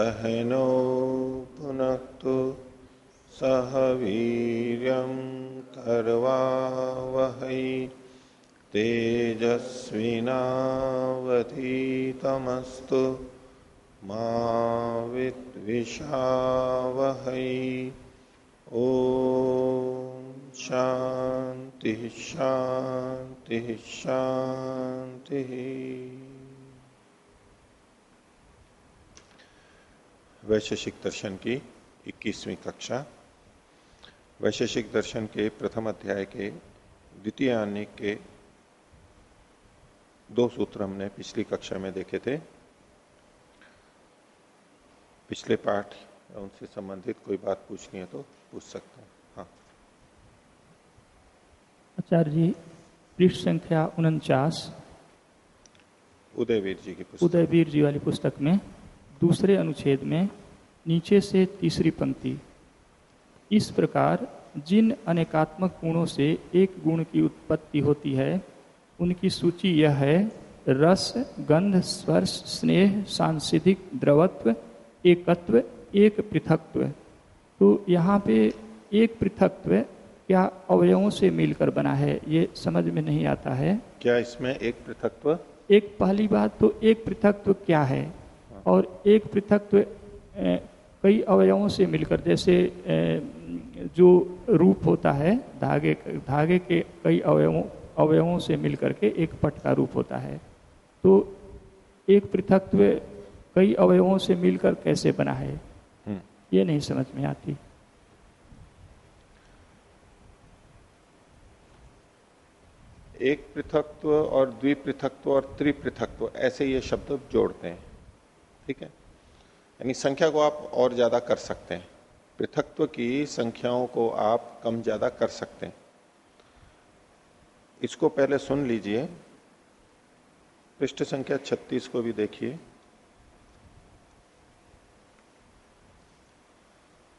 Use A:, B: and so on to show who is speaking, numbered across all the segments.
A: सहनो पुनक्तु सह वीर कर्वा वह तेजस्विनावधीतमस्तु मिषावह ओ शांति शांति शांति वैशेषिक दर्शन की 21वीं कक्षा। वैशेषिक दर्शन के प्रथम अध्याय के द्वितीय आने के दो सूत्र हमने पिछली कक्षा में देखे थे। पिछले पाठ उनसे संबंधित कोई बात पूछनी है तो पूछ सकते हैं। हाँ।
B: आचार्य जी पृष्ठ संख्या उनचास।
A: उदयवीर जी की
B: पुस्तक। उदयवीर जी वाली पुस्तक में दूसरे अनुच्छेद में नीचे से तीसरी पंक्ति। इस प्रकार जिन अनेकात्मक गुणों से एक गुण की उत्पत्ति होती है उनकी सूची यह है रस गंध स्पर्श स्नेह सांसिधिक द्रवत्व एकत्व एक पृथकत्व। तो यहाँ पे एक पृथकत्व क्या अवयवों से मिलकर बना है ये समझ में नहीं आता है।
A: क्या इसमें एक पृथकत्व?
B: एक पहली बात तो एक पृथकत्व क्या है? और एक पृथकत्व कई अवयवों से मिलकर जैसे जो रूप होता है धागे धागे के कई अवयवों अवयवों से मिलकर के एक पट का रूप होता है। तो एक पृथकत्व कई अवयवों से मिलकर कैसे बना है? हम्म। ये नहीं समझ में आती।
A: एक पृथकत्व और द्विपृथकत्व और त्रिपृथकत्व ऐसे ये शब्द जोड़ते हैं। ठीक है? यानी संख्या को आप और ज़्यादा कर सकते हैं। पृथकत्व की संख्याओं को आप कम ज़्यादा कर सकते हैं। इसको पहले सुन लीजिए। पृष्ठ संख्या 36 को भी देखिए।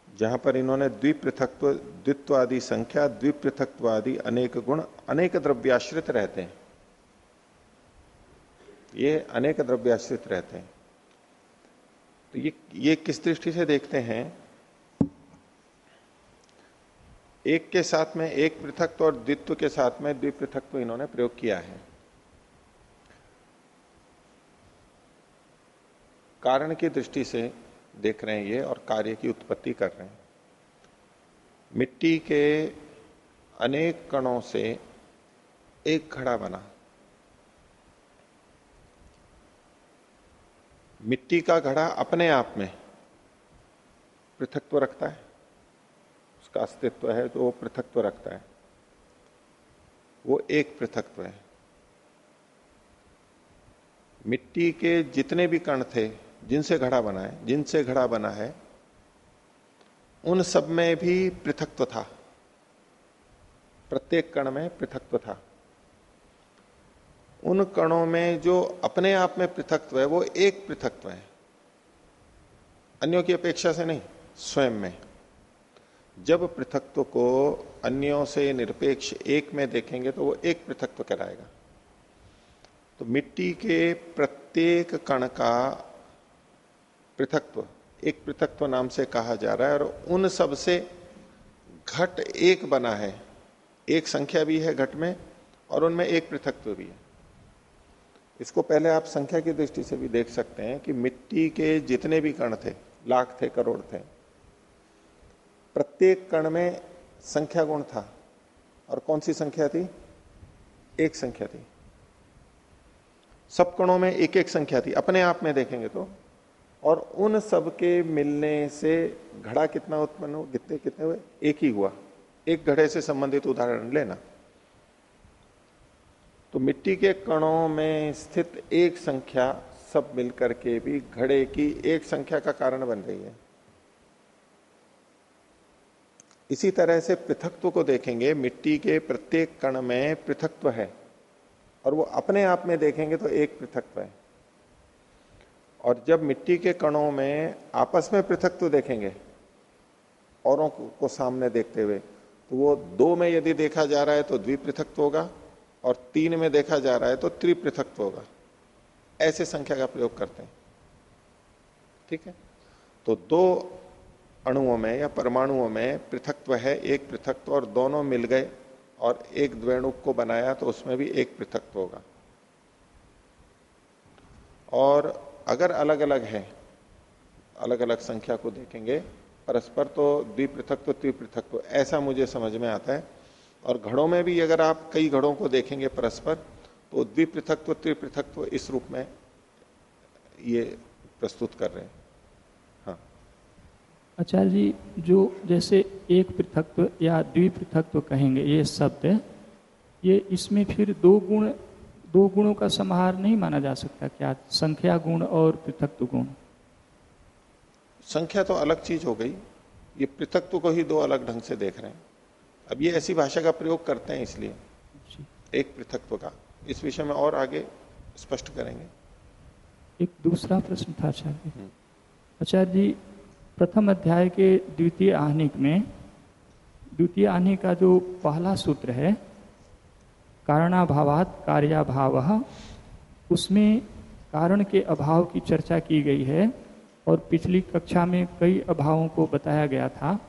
A: जहाँ पर इन्होंने द्विपृथकत्व द्वित्व आदि संख्या द्विपृथकत्व आदि अनेक गुण, अनेक द्रव्याश्रित रहते हैं। ये अनेक द्रव्याश्रित रहते हैं। तो ये ये किस दृष्टि से देखते हैं? एक के साथ में एक पृथक और द्वित्व के साथ में द्विपृथक इन्होंने प्रयोग किया है। कारण की दृष्टि से देख रहे हैं ये और कार्य की उत्पत्ति कर रहे हैं। मिट्टी के अनेक कणों से एक घड़ा बना। मिट्टी का घड़ा अपने आप में पृथकत्व रखता है। उसका अस्तित्व है तो वो पृथकत्व रखता है। वो एक पृथकत्व है। मिट्टी के जितने भी कण थे, जिनसे घड़ा बना है, जिनसे घड़ा बना है, उन सब में भी पृथकत्व था। प्रत्येक कण में पृथकत्व था। उन कणों में जो अपने आप में पृथकत्व है, वो एक पृथकत्व है। अन्यों की अपेक्षा से नहीं, स्वयं में। जब पृथकत्व को अन्यों से निरपेक्ष एक में देखेंगे तो वो एक पृथकत्व कहलाएगा। तो मिट्टी के प्रत्येक कण का पृथकत्व, एक पृथकत्व नाम से कहा जा रहा है, और उन सबसे घट एक बना है। एक संख्या भी है घट में, और उनमें एक पृथकत्व भी है। इसको पहले आप संख्या की दृष्टि से भी देख सकते हैं कि मिट्टी के जितने भी कण थे, लाख थे, करोड़ थे, प्रत्येक कण में संख्या गुण था। और कौन सी संख्या थी? एक संख्या थी। सब कणों में एक एक संख्या थी। अपने आप में देखेंगे तो। और उन सब के मिलने से घड़ा कितना उत्पन्न हो कितने कितने हुए? एक ही हुआ। एक घड़े से संबंधित उदाहरण लेना। तो मिट्टी के कणों में स्थित एक संख्या सब मिलकर के भी घड़े की एक संख्या का कारण बन रही है। इसी तरह से पृथकत्व को देखेंगे, मिट्टी के प्रत्येक कण में पृथकत्व है और वो अपने आप में देखेंगे तो एक पृथकत्व है। और जब मिट्टी के कणों में आपस में पृथक तो देखेंगे, औरों को सामने देखते हुए तो वो दो में यदि देखा जा रहा है तो द्विपृथक्व होगा और तीन में देखा जा रहा है तो त्रिपृथक्व होगा। ऐसे संख्या का प्रयोग करते हैं। ठीक है? तो दो अणुओं में या परमाणुओं में पृथकत्व है, एक पृथकत्व, और दोनों मिल गए और एक द्वेणुक को बनाया तो उसमें भी एक पृथकत्व होगा। और अगर अलग अलग है अलग अलग संख्या को देखेंगे, परस्पर तो द्विपृथक त्रिपृथक तो ऐसा मुझे समझ में आता है और घड़ों में भी अगर आप कई घड़ों को देखेंगे परस्पर तो द्विपृथक त्रिपृथक इस रूप में ये प्रस्तुत कर रहे हैं। हाँ।
B: आचार्य जी जो जैसे एक पृथकत्व या द्विपृथकत्व कहेंगे ये शब्द ये इसमें फिर दो गुण दो गुणों का समाहार नहीं माना जा सकता क्या? संख्या गुण और पृथकत्व गुण।
A: संख्या तो अलग चीज़ हो गई। ये पृथकत्व को ही दो अलग ढंग से देख रहे हैं। अब ये ऐसी भाषा का प्रयोग करते हैं इसलिए। एक पृथकत्व का। इस विषय में और आगे स्पष्ट करेंगे।
B: एक दूसरा प्रश्न था आचार्य। हम्म। आचार्य जी प्रथम अध्याय के द्वितीय आहनिक में द्वितीय आहनिक का जो पहला सूत्र है कारणाभावात कार्याभाव उसमें कारण के अभाव की चर्चा की गई है और पिछली कक्षा में कई अभावों को बताया गया था।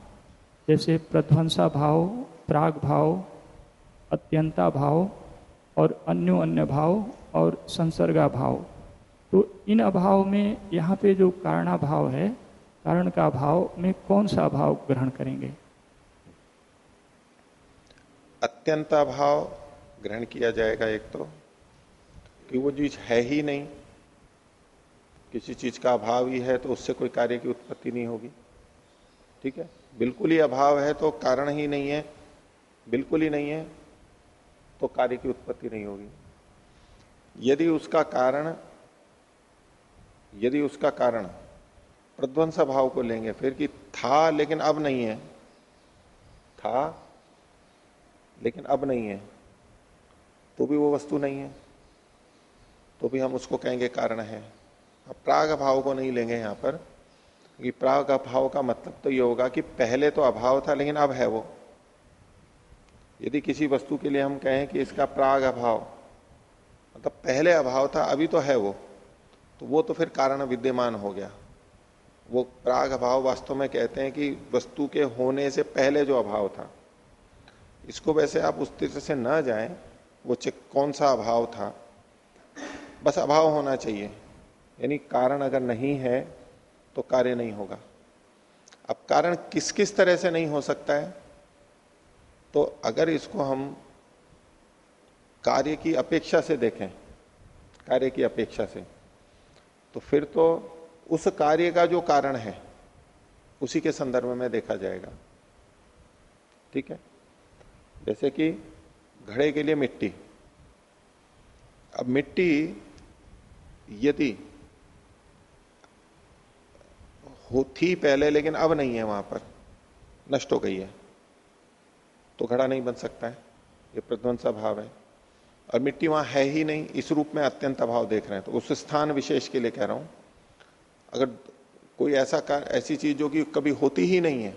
B: जैसे प्रध्वंसा भाव प्राग भाव अत्यंता भाव और अन्यो अन्य भाव और संसर्गा भाव तो इन अभाव में यहाँ पे जो कारणा भाव है, कारण का भाव में कौन सा भाव ग्रहण करेंगे?
A: अत्यंता भाव ग्रहण किया जाएगा एक तो कि वो चीज़ है ही नहीं। किसी चीज़ का अभाव ही है तो उससे कोई कार्य की उत्पत्ति नहीं होगी। ठीक है? बिल्कुल ही अभाव है तो कारण ही नहीं है। बिल्कुल ही नहीं है तो कार्य की उत्पत्ति नहीं होगी। यदि उसका कारण, यदि उसका कारण प्रध्वंस भाव को लेंगे, फिर कि था लेकिन अब नहीं है। था लेकिन अब नहीं है तो भी वो वस्तु नहीं है तो भी हम उसको कहेंगे कारण है। अब प्राग अभाव को नहीं लेंगे यहाँ पर, क्योंकि प्राग अभाव का मतलब तो ये होगा कि पहले तो अभाव था लेकिन अब है वो। यदि किसी वस्तु के लिए हम कहें कि इसका प्राग अभाव मतलब पहले अभाव था, अभी तो है वो तो वो तो फिर कारण विद्यमान हो गया। वो प्राग अभाव वास्तव में कहते हैं कि वस्तु के होने से पहले जो अभाव था। इसको वैसे आप उस तरह से न जाएँ, वो चेक कौन सा अभाव था। बस अभाव होना चाहिए, यानी कारण अगर नहीं है तो कार्य नहीं होगा। अब कारण किस किस तरह से नहीं हो सकता है? तो अगर इसको हम कार्य की अपेक्षा से देखें, कार्य की अपेक्षा से तो फिर तो उस कार्य का जो कारण है, उसी के संदर्भ में देखा जाएगा। ठीक है? जैसे कि घड़े के लिए मिट्टी। अब मिट्टी यदि थी पहले, लेकिन अब नहीं है वहाँ पर, नष्ट हो गई है। तो घड़ा नहीं बन सकता है। ये प्रध्वंसा भाव है। और मिट्टी वहाँ है ही नहीं, इस रूप में अत्यंत अभाव देख रहे हैं। तो उस स्थान विशेष के लिए कह रहा हूँ, अगर कोई ऐसा कार, ऐसी चीज़ जो कि कभी होती ही नहीं है,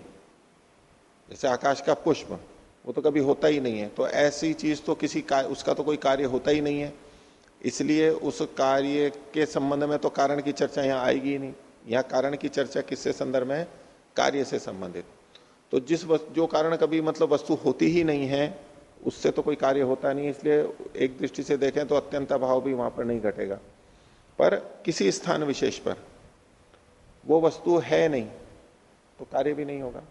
A: जैसे आकाश का पुष्प, वो तो कभी होता ही नहीं है। तो ऐसी चीज़ तो किसी का, उसका तो कोई कार्य होता ही नहीं है। इसलिए उस कार्य के संबंध में तो कारण की चर्चा यहाँ आएगी ही नहीं। यहाँ कारण की चर्चा किससे संदर्भ में कार्य से संबंधित। तो जिस जो कारण कभी मतलब वस्तु होती ही नहीं है, उससे तो कोई कार्य होता नहीं, इसलिए एक दृष्टि से देखें तो अत्यंत अभाव भी वहाँ पर नहीं घटेगा। पर किसी स्थान विशेष पर वो वस्तु है नहीं तो कार्य भी नहीं होगा।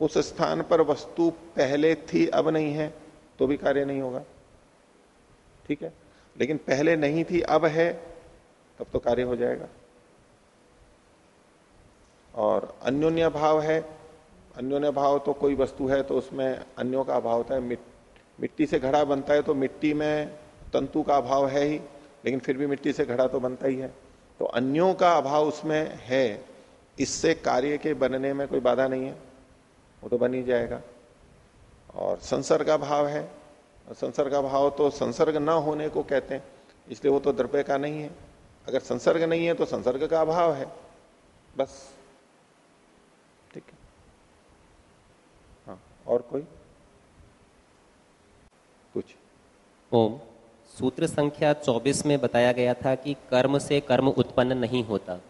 A: उस स्थान पर वस्तु पहले थी, अब नहीं है तो भी कार्य नहीं होगा। ठीक है? लेकिन पहले नहीं थी, अब है, तब तो कार्य हो जाएगा। और अन्योन्य भाव है अन्योन्य भाव तो कोई वस्तु है तो उसमें अन्यों का अभाव होता है। मिट, मिट्टी से घड़ा बनता है तो मिट्टी में तंतु का अभाव है ही लेकिन फिर भी मिट्टी से घड़ा तो बनता ही है। तो अन्यों का अभाव उसमें है इससे कार्य के बनने में कोई बाधा नहीं है वो तो बन ही जाएगा। और संसर्ग का भाव है संसर्ग का भाव तो संसर्ग न होने को कहते हैं इसलिए वो तो द्रव्य का नहीं है। अगर संसर्ग नहीं है तो संसर्ग का अभाव है बस ठीक है हाँ और कोई? कुछ।
C: ओम। सूत्र संख्या 24 में बताया गया था कि कर्म से कर्म उत्पन्न नहीं होता।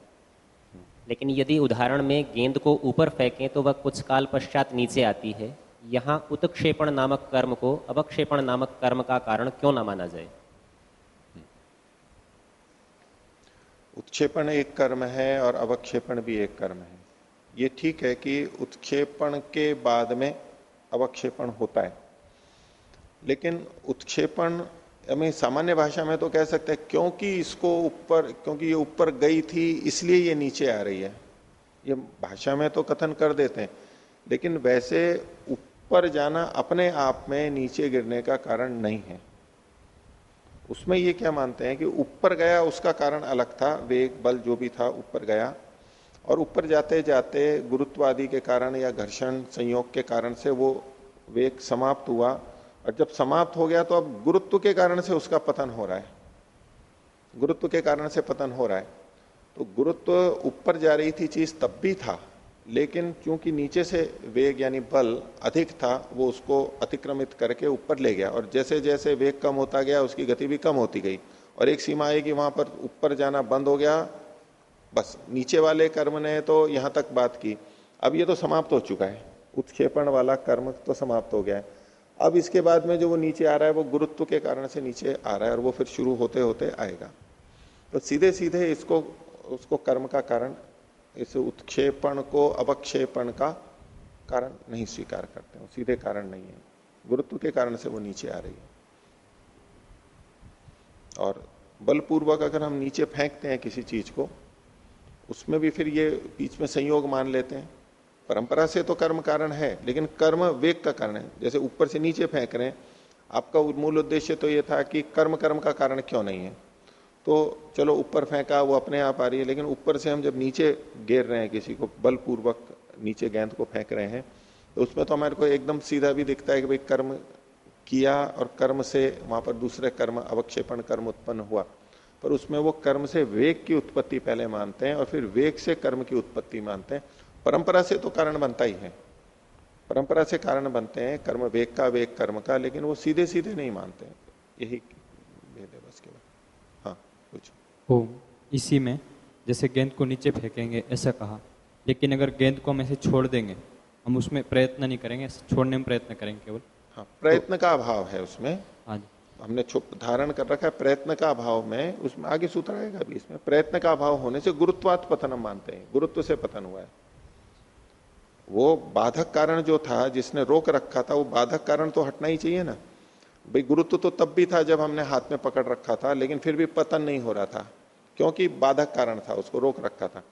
C: लेकिन यदि उदाहरण में गेंद को ऊपर फेंकें तो वह कुछ काल पश्चात नीचे आती है। यहाँ उत्क्षेपण नामक कर्म को अवक्षेपण नामक कर्म का कारण क्यों ना माना जाए?
A: उत्क्षेपण एक कर्म है और अवक्षेपण भी एक कर्म है। ये ठीक है कि उत्क्षेपण के बाद में अवक्षेपण होता है। लेकिन उत्क्षेपण हमें सामान्य भाषा में तो कह सकते हैं, क्योंकि इसको ऊपर, क्योंकि ये ऊपर गई थी, इसलिए ये नीचे आ रही है। ये भाषा में तो कथन कर देते हैं, लेकिन वैसे ऊपर जाना अपने आप में नीचे गिरने का कारण नहीं है। उसमें ये क्या मानते हैं कि ऊपर गया, उसका कारण अलग था, वेग, बल जो भी था, ऊपर गया। और ऊपर जाते जाते गुरुत्वादि के कारण या घर्षण संयोग के कारण से वो वेग समाप्त हुआ। और जब समाप्त हो गया तो अब गुरुत्व के कारण से उसका पतन हो रहा है। गुरुत्व के कारण से पतन हो रहा है। तो गुरुत्व ऊपर जा रही थी चीज़ तब भी था, लेकिन क्योंकि नीचे से वेग यानी बल अधिक था, वो उसको अतिक्रमित करके ऊपर ले गया। और जैसे जैसे वेग कम होता गया, उसकी गति भी कम होती गई। और एक सीमा आएगी वहाँ पर ऊपर जाना बंद हो गया बस, नीचे वाले कर्म ने तो यहाँ तक बात की। अब ये तो समाप्त हो चुका है। उत्क्षेपण वाला कर्म तो समाप्त हो गया है। अब इसके बाद में जो वो नीचे आ रहा है, वो गुरुत्व के कारण से नीचे आ रहा है और वो फिर शुरू होते होते आएगा। तो सीधे सीधे इसको, उसको कर्म का कारण, इस उत्क्षेपण को अवक्षेपण का कारण नहीं स्वीकार करते हैं। सीधे कारण नहीं है। गुरुत्व के कारण से वो नीचे आ रही है। और बलपूर्वक अगर हम नीचे फेंकते हैं किसी चीज़ को उसमें भी फिर ये बीच में संयोग मान लेते हैं। परंपरा से तो कर्म कारण है, लेकिन कर्म वेग का कारण है। जैसे ऊपर से नीचे फेंक रहे हैं, आपका मूल उद्देश्य तो ये था कि कर्म कर्म का कारण क्यों नहीं है। तो चलो ऊपर फेंका, वो अपने आप आ रही है, लेकिन ऊपर से हम जब नीचे गिर रहे हैं, किसी को बलपूर्वक नीचे गेंद को फेंक रहे हैं तो उसमें तो हमारे को एकदम सीधा भी दिखता है कि भाई कर्म किया और कर्म से वहाँ पर दूसरे कर्म, अवक्षेपण कर्म उत्पन्न हुआ। पर उसमें वो कर्म से वेग की उत्पत्ति पहले मानते हैं और फिर वेग से कर्म की उत्पत्ति मानते हैं। परंपरा से तो कारण बनता ही है। परंपरा से कारण बनते हैं कर्म वेग का वेग कर्म का लेकिन वो सीधे सीधे नहीं मानते यही भेद है बस केवल।
D: ओम इसी में जैसे गेंद को नीचे फेंकेंगे ऐसा कहा। लेकिन अगर गेंद को हम ऐसे छोड़ देंगे हम उसमें प्रयत्न नहीं करेंगे छोड़ने में प्रयत्न करेंगे केवल।
A: हाँ प्रयत्न तो, का अभाव है उसमें।
D: हाँ जी।
A: हमने छुप धारण कर रखा है, प्रयत्न का अभाव में, उसमें आगे सूत्र आएगा भी इसमें। प्रयत्न का अभाव होने से गुरुत्वात पतन हम मानते हैं, गुरुत्व से पतन हुआ है। वो बाधक कारण जो था, जिसने रोक रखा था, वो बाधक कारण तो हटना ही चाहिए ना। भाई गुरुत्व तो तब भी था जब हमने हाथ में पकड़ रखा था, लेकिन फिर भी पतन नहीं हो रहा था, क्योंकि बाधक कारण था, उसको रोक रखा था।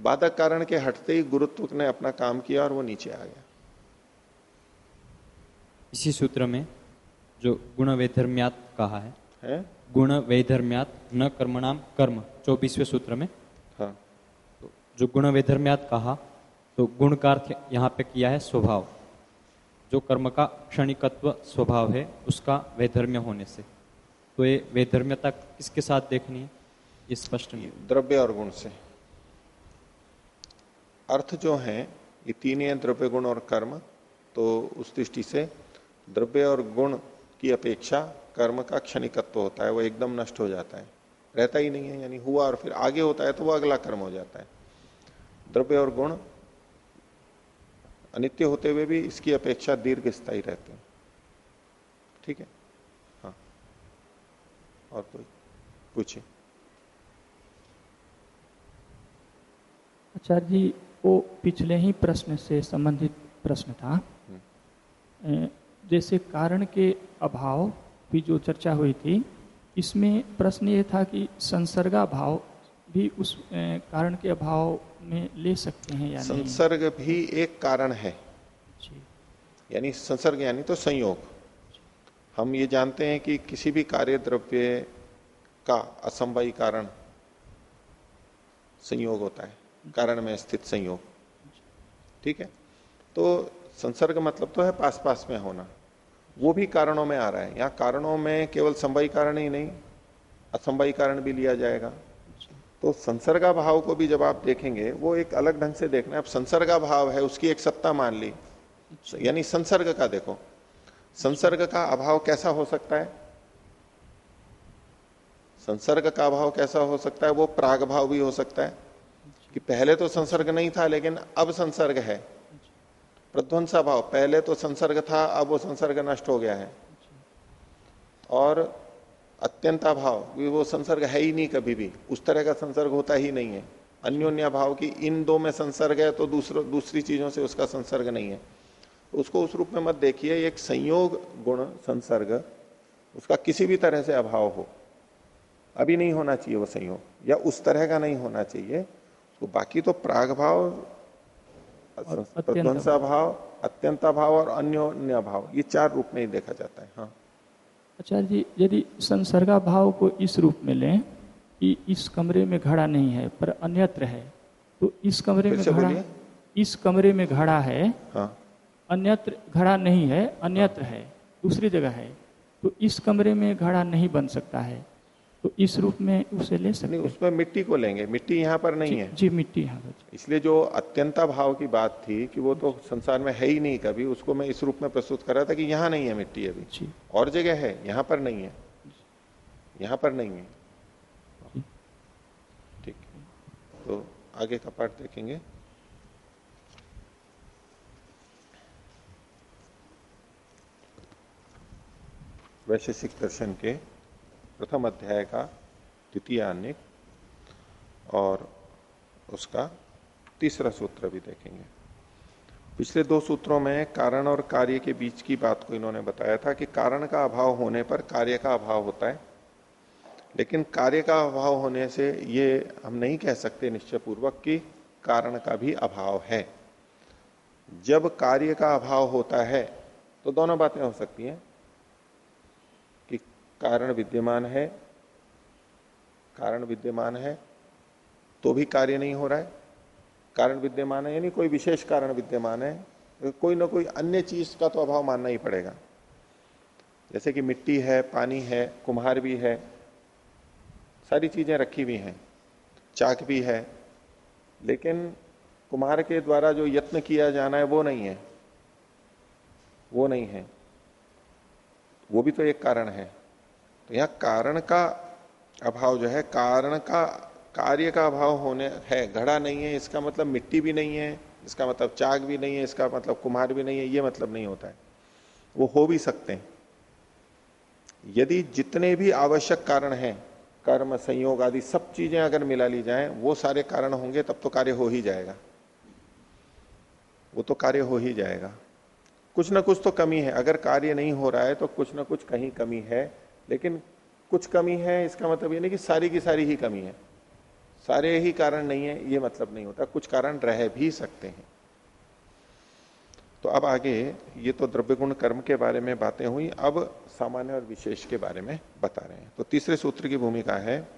A: बाधक कारण के हटते ही गुरुत्व ने अपना काम किया और वो नीचे आ गया।
D: इसी सूत्र में जो गुण वैधर्म्यात कहा है,
A: है?
D: गुण वैधर्म्यात न कर्मणाम कर्म चौबीसवें सूत्र में।
A: हाँ।
D: तो जो गुण वैधर्म्यात कहा तो गुण का अर्थ यहाँ पे किया है स्वभाव। जो कर्म का क्षणिकत्व स्वभाव है उसका वैधर्म्य होने से। तो ये वैधर्म्यता किसके साथ देखनी है? ये स्पष्ट नहीं
A: द्रव्य और गुण से। अर्थ जो है ये तीन है द्रव्य गुण और कर्म। तो उस दृष्टि से द्रव्य और गुण की अपेक्षा कर्म का क्षणिकत्व होता है वो एकदम नष्ट हो जाता है। रहता ही नहीं है यानी हुआ और फिर आगे होता है तो वो अगला कर्म हो जाता है। द्रव्य और गुण अनित्य होते हुए भी इसकी अपेक्षा दीर्घ स्थायी रहते हैं। ठीक है? हाँ। और कोई पूछिए
B: आचार्य जी वो पिछले ही प्रश्न से संबंधित प्रश्न था। हम्म। जैसे कारण के अभाव भी जो चर्चा हुई थी इसमें प्रश्न ये था कि संसर्गा भाव भी उस कारण के अभाव में ले सकते हैं या
A: संसर्ग भी एक कारण है। यानी संसर्ग यानी तो संयोग। हम ये जानते हैं कि किसी भी कार्य द्रव्य का असंभवी कारण संयोग होता है कारण में स्थित संयोग। ठीक है? तो संसर्ग मतलब तो है पास पास में होना। वो भी कारणों में आ रहा है। यहाँ कारणों में केवल संभवी कारण ही नहीं, असंभवी कारण भी लिया जाएगा। तो संसर्गा भाव को भी जब आप देखेंगे, वो एक अलग ढंग से देखना है। अब संसर्गा भाव है, उसकी एक सत्ता मान ली। यानी संसर्ग का देखो। संसर्ग का अभाव कैसा हो सकता है? संसर्ग का अभाव कैसा हो सकता है? वो प्राग भाव भी हो सकता है। कि पहले तो संसर्ग नहीं था, लेकिन अब संसर्ग है। प्रध्वंसा भाव पहले तो संसर्ग था, अब वो संसर्ग नष्ट हो गया है। और अत्यंता भाव वो संसर्ग है ही नहीं कभी भी। उस तरह का संसर्ग होता ही नहीं है। अन्योन्या भाव की इन दो में संसर्ग है तो दूसरो, दूसरी चीज़ों से उसका संसर्ग नहीं है। उसको उस रूप में मत देखिए, एक संयोग गुण संसर्ग, उसका किसी भी तरह से अभाव हो। अभी नहीं होना चाहिए वो संयोग, या उस तरह का नहीं होना चाहिए। तो बाकी तो प्राग भाव भाव अत्यंता भाव और अन्योन्य भाव ये चार रूप में ही देखा जाता है हाँ
B: आचार्य जी यदि संसर्गा भाव को इस रूप में लें कि इस कमरे में घड़ा नहीं है पर अन्यत्र है तो इस कमरे में घड़ा इस कमरे में घड़ा है हाँ। अन्यत्र घड़ा नहीं है अन्यत्र हाँ। है दूसरी जगह है तो इस कमरे में घड़ा नहीं बन सकता है तो इस रूप में उसे ले सकते नहीं
A: उसमें मिट्टी को लेंगे। मिट्टी यहाँ पर नहीं जी, है।
B: जी मिट्टी यहाँ पर।
A: इसलिए जो अत्यंता भाव की बात थी कि वो तो संसार में है ही नहीं कभी उसको मैं इस रूप में प्रस्तुत कर रहा था कि यहाँ नहीं है मिट्टी अभी। जी। और जगह है यहाँ पर नहीं है। यहाँ पर नहीं है। ठीक तो आगे का पाठ देखेंगे। वैशेषिक दर्शन के प्रथम अध्याय का द्वितीय अन्य और उसका तीसरा सूत्र भी देखेंगे। पिछले दो सूत्रों में कारण और कार्य के बीच की बात को इन्होंने बताया था कि कारण का अभाव होने पर कार्य का अभाव होता है। लेकिन कार्य का अभाव होने से ये हम नहीं कह सकते निश्चय पूर्वक कि कारण का भी अभाव है। जब कार्य का अभाव होता है तो दोनों बातें हो सकती हैं। कारण विद्यमान है, कारण विद्यमान है तो भी कार्य नहीं हो रहा है। कारण विद्यमान है, यानी कोई विशेष कारण विद्यमान है, कोई ना कोई अन्य चीज़ का तो अभाव मानना ही पड़ेगा। जैसे कि मिट्टी है, पानी है, कुम्हार भी है, सारी चीज़ें रखी हुई हैं, चाक भी है, लेकिन कुम्हार के द्वारा जो यत्न किया जाना है, वो नहीं है, वो नहीं है, वो भी तो एक कारण है। तो यहाँ कारण का अभाव जो है, कारण का, कार्य का अभाव होने है, घड़ा नहीं है, इसका मतलब मिट्टी भी नहीं है, इसका मतलब चाक भी नहीं है, इसका मतलब कुम्हार भी नहीं है, ये मतलब नहीं होता है। वो हो भी सकते हैं। यदि जितने भी आवश्यक कारण हैं, कर्म, संयोग आदि, सब चीज़ें अगर मिला ली जाए, वो सारे कारण होंगे, तब तो कार्य हो ही जाएगा। वो तो कार्य हो ही जाएगा। कुछ ना कुछ तो कमी है। अगर कार्य नहीं हो रहा है तो कुछ ना कुछ कहीं कमी है लेकिन कुछ कमी है, इसका मतलब ये नहीं कि सारी की सारी ही कमी है। सारे ही कारण नहीं है, ये मतलब नहीं होता। कुछ कारण रह भी सकते हैं। तो अब आगे, ये तो द्रव्य गुण कर्म के बारे में बातें हुई, अब सामान्य और विशेष के बारे में बता रहे हैं। तो तीसरे सूत्र की भूमिका है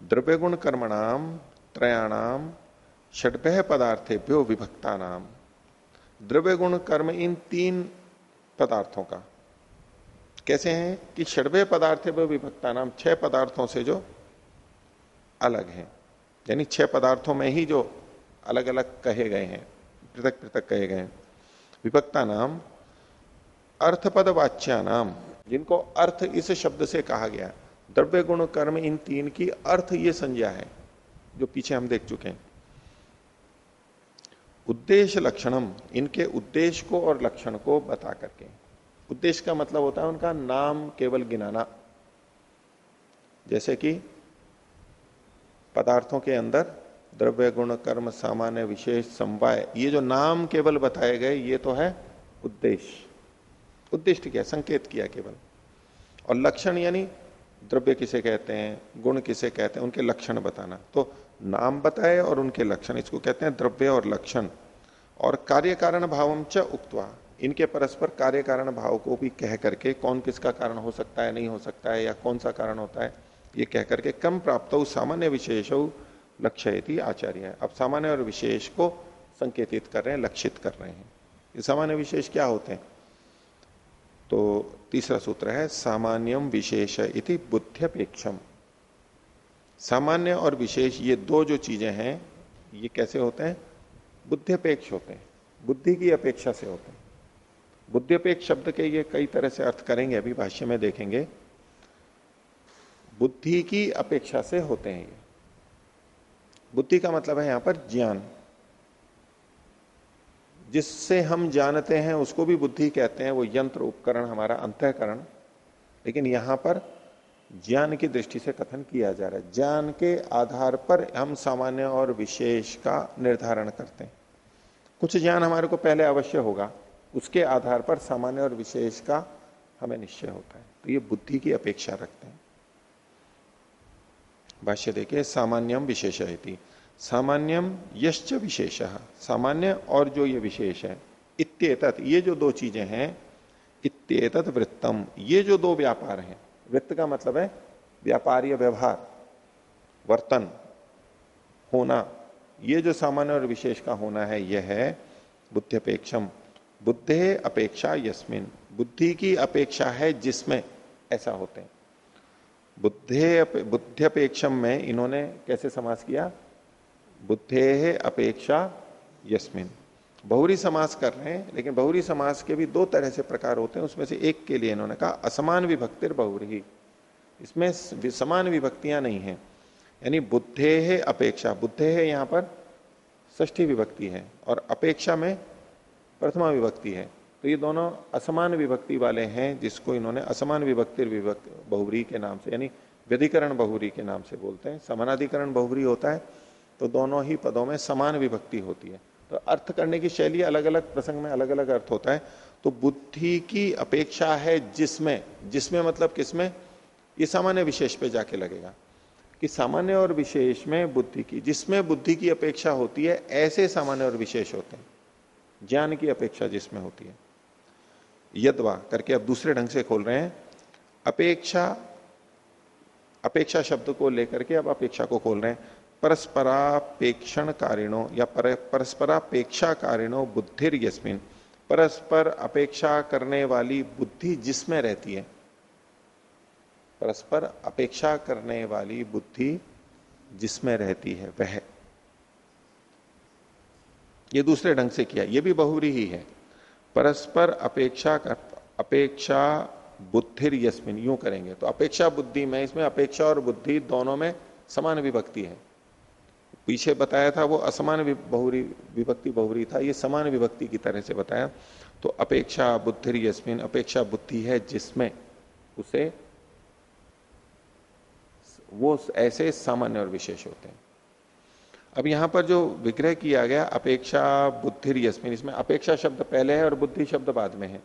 A: द्रव्य गुण कर्मणाम त्रयाणाम षडभय पदार्थेभ्यो विभक्ता नाम द्रव्य गुण कर्म इन तीन पदार्थों का कैसे हैं कि षडवे पदार्थ विभक्ता नाम छह पदार्थों से जो अलग है। यानी छह पदार्थों में ही जो अलग अलग कहे गए हैं पृथक पृथक कहे गए हैं। विभक्ता नाम अर्थपद वाच्या नाम जिनको अर्थ इस शब्द से कहा गया, द्रव्य गुण कर्म इन तीन की अर्थ ये संज्ञा है, जो पीछे हम देख चुके हैं। उद्देश्य लक्षणम, इनके उद्देश्य को और लक्षण को बता करके। उद्देश्य का मतलब होता है उनका नाम केवल गिनाना। जैसे कि पदार्थों के अंदर द्रव्य, गुण, कर्म, सामान्य, विशेष, समवाय, ये जो नाम केवल बताए गए, ये तो है उद्देश्य। उद्दिष्ट किया? संकेत किया केवल। और लक्षण यानी द्रव्य किसे कहते हैं, गुण किसे कहते हैं, उनके लक्षण बताना। तो नाम बताए और उनके लक्षण, इसको कहते हैं द्रव्य और लक्षण। और कार्य कारण भावम च उक्तवा। इनके परस्पर कार्य कारण भाव को भी कह करके कौन किसका कारण हो सकता है, नहीं हो सकता है, या कौन सा कारण होता है, ये कह करके कम प्राप्त हो, सामान्य विशेष लक्ष्य आचार्य अब सामान्य और विशेष को संकेतित कर रहे हैं, लक्षित कर रहे हैं। ये सामान्य विशेष क्या होते हैं? तो तीसरा सूत्र है, सामान्यम विशेष इति बुद्ध्यपेक्षम। सामान्य और विशेष, ये दो जो चीज़ें हैं, ये कैसे होते हैं? बुद्धिपेक्ष होते हैं। बुद्धि की अपेक्षा से होते हैं। बुद्धिपेक्ष शब्द के ये कई तरह से अर्थ करेंगे, अभी भाष्य में देखेंगे। बुद्धि की अपेक्षा से होते हैं ये। बुद्धि का मतलब है यहाँ पर ज्ञान। जिससे हम जानते हैं, उसको भी बुद्धि कहते हैं, वो यंत्र उपकरण, हमारा अंतकरण। लेकिन यहाँ पर ज्ञान की दृष्टि से कथन किया जा रहा है। ज्ञान के आधार पर हम सामान्य और विशेष का निर्धारण करते हैं। कुछ ज्ञान हमारे को पहले अवश्य होगा। उसके आधार पर सामान्य और विशेष का हमें निश्चय होता है। तो ये बुद्धि की अपेक्षा रखते हैं। भाष्य देखिए, सामान्यम विशेष सामान्यम यश्च विशेष। सामान्य और जो ये विशेष है, इत्येतत, ये जो दो चीज़ें हैं, इत्येतत वृत्तम। ये जो दो व्यापार हैं, वृत्त का मतलब है व्यापारीय व्यवहार, वर्तन, होना। ये जो सामान्य और विशेष का होना है, यह है बुद्धिपेक्षम बुद्धे अपेक्षा यस्मिन। बुद्धि की अपेक्षा है जिसमें ऐसा होते हैं। बुद्धे बुद्धिपेक्षम में इन्होंने कैसे समास किया? बुद्धे अपेक्षा यस्मिन। बहुरी समास कर रहे हैं, लेकिन बहुरी समास के भी दो तरह से प्रकार होते हैं। उसमें से एक के लिए इन्होंने कहा, असमान विभक्तिर बहुरी। इसमें समान विभक्तियाँ नहीं है। यानी बुद्धे है अपेक्षा, बुद्धे है यहाँ पर ष्ठी विभक्ति है। और अपेक्षा में प्रथमा विभक्ति है। तो ये दोनों असमान विभक्ति वाले हैं, जिसको इन्होंने असमान विभक्ति विभक्ति बहुरी के नाम से, यानी व्यधिकरण बहुरी के नाम से बोलते हैं। समानाधिकरण बहुरी होता है तो दोनों ही पदों में समान विभक्ति होती है। तो अर्थ करने की शैली अलग अलग प्रसंग में अलग अलग अर्थ होता है। तो बुद्धि की अपेक्षा है जिसमें जिसमें मतलब किसमें? ये सामान्य विशेष पे जाके लगेगा कि सामान्य और विशेष में बुद्धि की, जिसमें बुद्धि की अपेक्षा होती है, ऐसे सामान्य और विशेष होते हैं। ज्ञान की अपेक्षा जिसमें होती है। यदवा करके अब दूसरे ढंग से खोल रहे हैं। अपेक्षा अपेक्षा शब्द को लेकर के अब अपेक्षा को खोल रहे हैं। परस्परापेक्षण कारिणों या पर, परस्परापेक्षा कारिणों बुद्धिर यस्मिन। परस्पर अपेक्षा करने वाली बुद्धि जिसमें रहती है। परस्पर अपेक्षा करने वाली बुद्धि जिसमें रहती है वह। ये दूसरे ढंग से किया, ये भी बहुरी ही है। परस्पर अपेक्षा कर, अपेक्षा बुद्धिर यस्मिन, यूँ करेंगे तो अपेक्षा बुद्धि में, इसमें अपेक्षा और बुद्धि दोनों में समान विभक्ति है। पीछे बताया था वो असमान बहुरी, विभक्ति बहुरी था, ये समान विभक्ति की तरह से बताया। तो अपेक्षा बुद्धिर यस्मिन, अपेक्षा बुद्धि है जिसमें उसे, वो ऐसे सामान्य और विशेष होते हैं। अब यहाँ पर जो विग्रह किया गया, अपेक्षा बुद्धिर यस्मिन, इसमें अपेक्षा शब्द पहले है और बुद्धि शब्द बाद में है।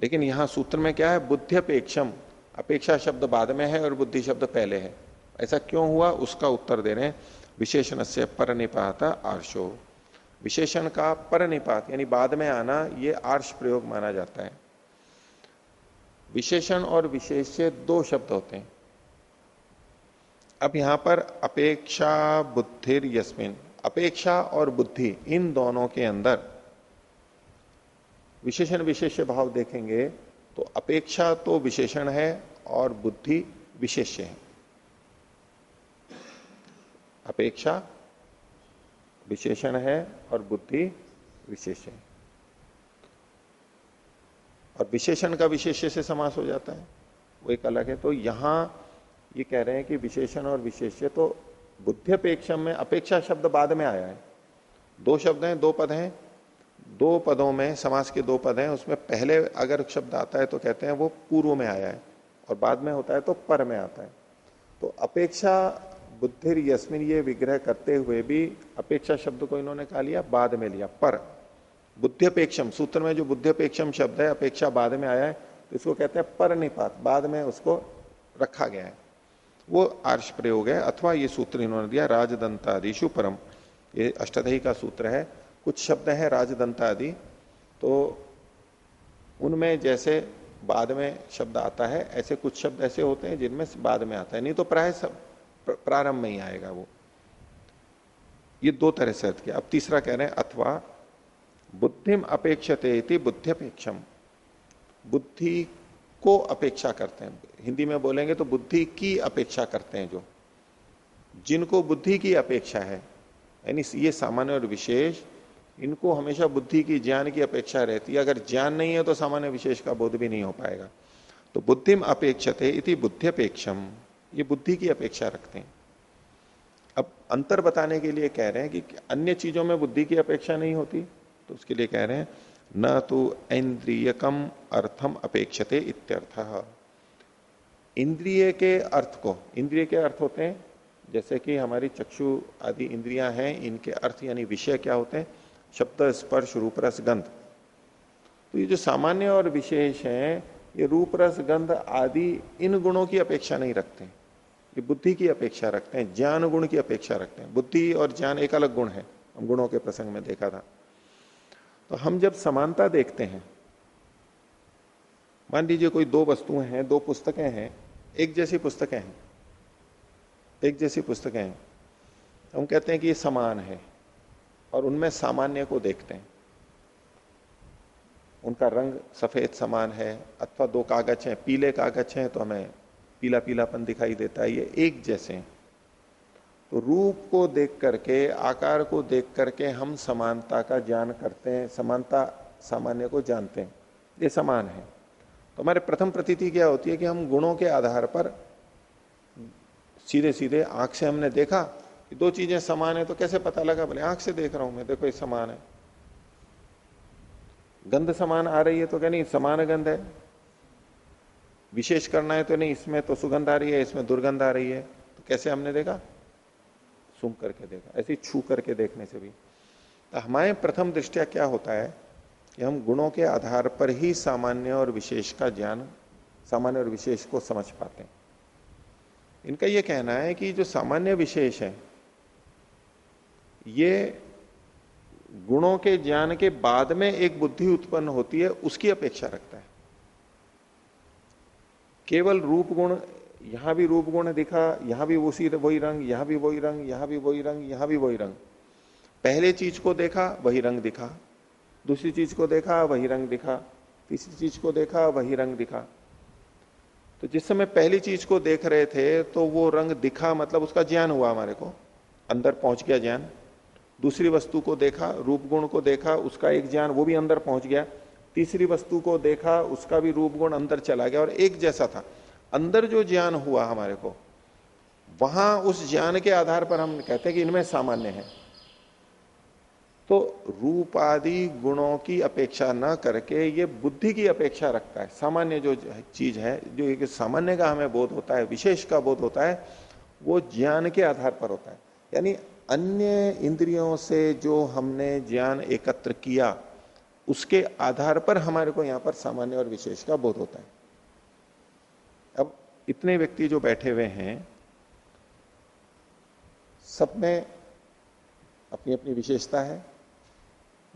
A: लेकिन यहाँ सूत्र में क्या है? बुद्धि अपेक्षम, अपेक्षा शब्द बाद में है और बुद्धि शब्द पहले है। ऐसा क्यों हुआ? उसका उत्तर दे रहे हैं विशेषण से पर निपात आर्शो विशेषण का पर निपात यानी बाद में आना, ये आर्ष प्रयोग माना जाता है। विशेषण और विशेष दो शब्द होते हैं। अब यहाँ पर अपेक्षा, बुद्धिर, यस्मिन। अपेक्षा और बुद्धि, इन दोनों के अंदर विशेषण विशेष भाव देखेंगे तो अपेक्षा तो विशेषण है और बुद्धि विशेष्य है। अपेक्षा विशेषण है और बुद्धि विशेष है। और विशेषण का विशेष्य से समास हो जाता है। वो एक अलग है। तो यहाँ ये कह रहे हैं कि विशेषण और विशेष्य तो बुद्धि अपेक्षा में अपेक्षा शब्द बाद में आया है। दो शब्द हैं, दो पद हैं। दो पदों में, समास के दो पद हैं, उसमें पहले अगर शब्द आता है तो कहते हैं वो पूर्व में आया है और बाद में होता है तो पर में आता है। तो अपेक्षा बुद्धि यस्मिन ये विग्रह करते हुए भी अपेक्षा शब्द को इन्होंने कहा लिया, बाद में लिया, पर। बुद्धिपेक्षम सूत्र में जो बुद्धिपेक्षम शब्द है, अपेक्षा बाद में आया है तो इसको कहते हैं पर निपात, बाद में उसको रखा गया है। वो आर्ष प्रयोग है, अथवा ये सूत्र इन्होंने दिया राजदंतादिशु परम। ये अष्टदही का सूत्र है। कुछ शब्द है राजदंतादि। तो उनमें जैसे बाद में शब्द आता है, ऐसे कुछ शब्द ऐसे होते हैं जिनमें बाद में आता है। नहीं तो प्राय सब प्रारंभ में ही आएगा वो। ये दो तरह से अर्थ किया। अब तीसरा कह रहे हैं, अथवा बुद्धिम अपेक्षते बुद्धिपेक्षम बुद्धि को अपेक्षा करते हैं। हिंदी में बोलेंगे तो बुद्धि की अपेक्षा करते हैं जो। जिनको बुद्धि की अपेक्षा है, यानी ये सामान्य और विशेष, इनको हमेशा बुद्धि की, ज्ञान की अपेक्षा रहती है। अगर ज्ञान नहीं है तो सामान्य विशेष का बोध भी नहीं हो पाएगा। तो बुद्धिम अपेक्षते इति बुद्धिपेक्षम ये बुद्धि की अपेक्षा रखते हैं। अब अंतर बताने के लिए कह रहे हैं कि अन्य चीज़ों में बुद्धि की अपेक्षा नहीं होती तो उसके लिए कह रहे हैं न तो इंद्रियकम अर्थम अपेक्षते इत्यर्थ। इंद्रिय के अर्थ को, इंद्रिय के अर्थ होते हैं, जैसे कि हमारी चक्षु आदि इंद्रियाँ हैं, इनके अर्थ यानी विषय क्या होते हैं? शब्द, स्पर्श रूप रस गंध। तो ये जो सामान्य और विशेष है, ये रूप रस गंध आदि इन गुणों की अपेक्षा नहीं रखते। ये बुद्धि की अपेक्षा रखते हैं, ज्ञान गुण की अपेक्षा रखते हैं। बुद्धि और ज्ञान एक अलग गुण है, हम गुणों के प्रसंग में देखा था। तो हम जब समानता देखते हैं, मान लीजिए कोई दो वस्तुएँ हैं, दो पुस्तकें हैं, एक जैसी पुस्तकें हैं, एक जैसी पुस्तकें हैं, हम कहते हैं कि ये समान है और उनमें सामान्य को देखते हैं। उनका रंग सफ़ेद समान है अथवा दो कागज़ हैं, पीले कागज़ हैं तो हमें पीला पीलापन दिखाई देता है, ये एक जैसे हैं। रूप को देख करके, आकार को देख करके हम समानता का ज्ञान करते हैं, समानता, सामान्य को जानते हैं। ये समान है। तो हमारे प्रथम प्रतीति क्या होती है कि हम गुणों के आधार पर सीधे सीधे आँख से हमने देखा कि दो चीज़ें समान है तो कैसे पता लगा? बोले, आँख से देख रहा हूँ मैं, देखो ये समान है। गंध समान आ रही है तो क्या नहीं, समान गंध है। विशेष करना है तो नहीं, इसमें तो सुगंध आ रही है, इसमें दुर्गंध आ रही है तो कैसे हमने देखा? सुन करके देखा, ऐसे छू करके देखने से भी। तो हमारे प्रथम दृष्टिया क्या होता है कि हम गुणों के आधार पर ही सामान्य और विशेष का ज्ञान, सामान्य और विशेष को समझ पाते हैं। इनका यह कहना है कि जो सामान्य विशेष है, ये गुणों के ज्ञान के बाद में एक बुद्धि उत्पन्न होती है, उसकी अपेक्षा रखता है। केवल रूप गुण यहाँ भी रूप गुण दिखा, यहाँ भी उसी वही रंग, यहाँ भी वही रंग, यहाँ भी वही रंग, यहाँ भी वही रंग। पहले चीज़ को देखा, वही रंग दिखा। दूसरी चीज़ को देखा, वही रंग दिखा। तीसरी चीज़ को देखा, वही रंग दिखा। तो जिस समय पहली चीज़ को देख रहे थे तो वो रंग दिखा मतलब उसका ज्ञान हुआ हमारे को। अंदर पहुँच गया ज्ञान। दूसरी वस्तु को देखा, रूप गुण को देखा, उसका एक ज्ञान, वो भी अंदर पहुँच गया। तीसरी वस्तु को देखा, उसका भी रूप गुण अंदर चला गया और एक जैसा था। अंदर जो ज्ञान हुआ हमारे को, वहाँ उस ज्ञान के आधार पर हम कहते हैं कि इनमें सामान्य है। तो रूप आदि गुणों की अपेक्षा न करके ये बुद्धि की अपेक्षा रखता है। सामान्य जो चीज़ है, जो एक सामान्य का हमें बोध होता है, विशेष का बोध होता है, वो ज्ञान के आधार पर होता है। यानी अन्य इंद्रियों से जो हमने ज्ञान एकत्र किया, उसके आधार पर हमारे को यहाँ पर सामान्य और विशेष का बोध होता है। इतने व्यक्ति जो बैठे हुए हैं, सब में अपनी अपनी विशेषता है।